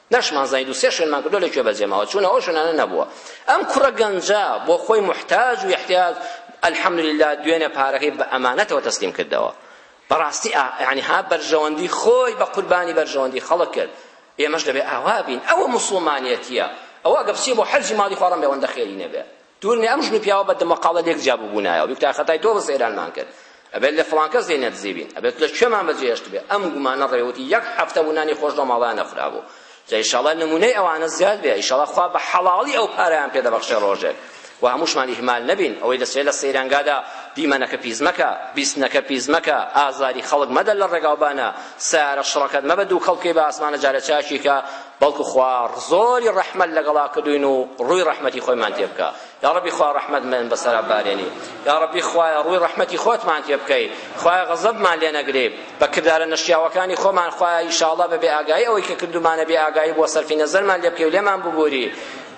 نەشمان زانی دوو سێ شوێنمان کردو لەکوێ بەجێماوە چونە ئەو شوێنانە نەبووە ئەم کوڕە گەنجە بۆ خۆی محتاج و احتیاج الحمدلله دوێنێ پارەکەی بە ئەمانەتەوە تەسلیم کردەوە بەڕاستی یعنی ها بەرژەوەندی خۆی بە قوربانی بەرژەوەندی خەڵک کرد ئێمەش دەبێ ئاوا بین ئەوە مسوڵمانەتیە ئەوە گەپسی بۆ حەجی ماڵی خۆڕم بێوەندە خێری نەبێ دوورنیە ئەم ژن و پیاوە بە دەمەقاڵە لێک جیا ببوونایە و بیگوتایە خەتای تۆ بە سەیرانمان کرد ئەبێت لە فڵان کەس لێنەدزیبین ئەبێت لە کوێمان بەجێ هێشتبێ ئەم گومانە ڕێوەتی یەک هەفتە بوو نانی خۆش لەو ماڵەیان نەخورابوو جا ئیشاڵڵا نموونەی ئەوانە زیاد بێ ئیشاڵڵا خوا بە حەڵاڵی ئەو پارەیان پێ دەبەخشێ ڕۆژێک و هەمووشمان ئیهمال نەبین ئەوەی دەسێ لە سەیرانگادا دیمەنەکە پیس مەکە بیستنەکە پیس مەکە ئازاری خەڵک مەدە لە ڕێگاوبانە سارە شڕەکەت مەبە دوو کەڵکەی بە ئاسمانە جارە چاشیکە بەڵکو خوا زۆری ڕەحمەت لەگەڵا کردوین و ڕووی ڕەحمەتی خۆیمان تێ بکە یا ڕەبی خوا ڕەحمەتمان بەسەرا بارێنی یا ڕەبی خوایە ڕووی ڕەحمەتی خۆتمان تێ بکەی خوایە غەزەبمان لێ نەگرێ بە کردارە نەشیاوەکانی خۆمان خوایە ئیشاڵڵا بە بێ ئاگایی ئەوەی کە کردومانە بێ ئاگایی بۆ سەرفی نەزەرمان لێ بکەی و لێمان ببووری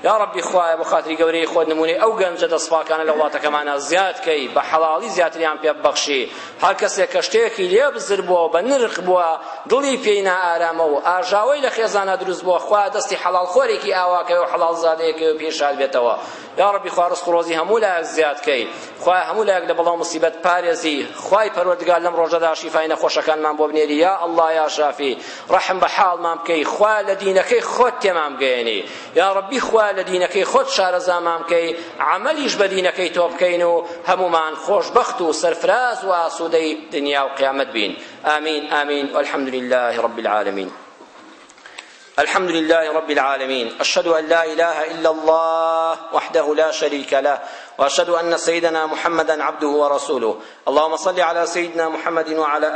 یا ربی خوایە بۆ خاتری گەورەی خۆت نمونەی ئەو گەنجە دەستپاکانە لە وڵاتەکەمانا زیاد کەی بە حەڵاڵی زیاتریان پێ ببەخشی هەر کەسێک کە شتێکی لێ بزر بووە و بە نرخ بووە دڵی پێی نائارامە و ئاژاوەی لە خێزانە دروست بووە خوایە دەستی حەڵاڵ خۆرێکی ئاواکەوێ و حەڵاڵ زادەیەکەوێ و پێی شاد بێتەوە یا ربی خوا رزق و رۆزی هەموو لایەک زیاد کەی خوایە هەموو لایەک لە بەڵا و مصیبەت پارێزی خوای پەروەردگار لەم ڕۆژەدا شیفای نەخۆشەکانمان بۆ بنێری یا اللە یا شافی ڕەحم بە حاڵمان بکەی خوا لە دینەکەی خۆت تێمان بگەیەنی یا ڕەبی خوا لە دینەکەی خۆت شارەزامان بکەی عەمەلیش بە دینەکەی تۆ بکەین و هەمومان خۆشبەخت و سەرفراز و ئاسوودەی دنیا و قیامەت بین آمین آمین والحمد لله رب العالمین الحمد لله رب العالمين أشهد أن لا إله إلا الله وحده لا شريك له وأشهد أن سيدنا محمدا عبده ورسوله اللهم صل على سيدنا محمد وعلى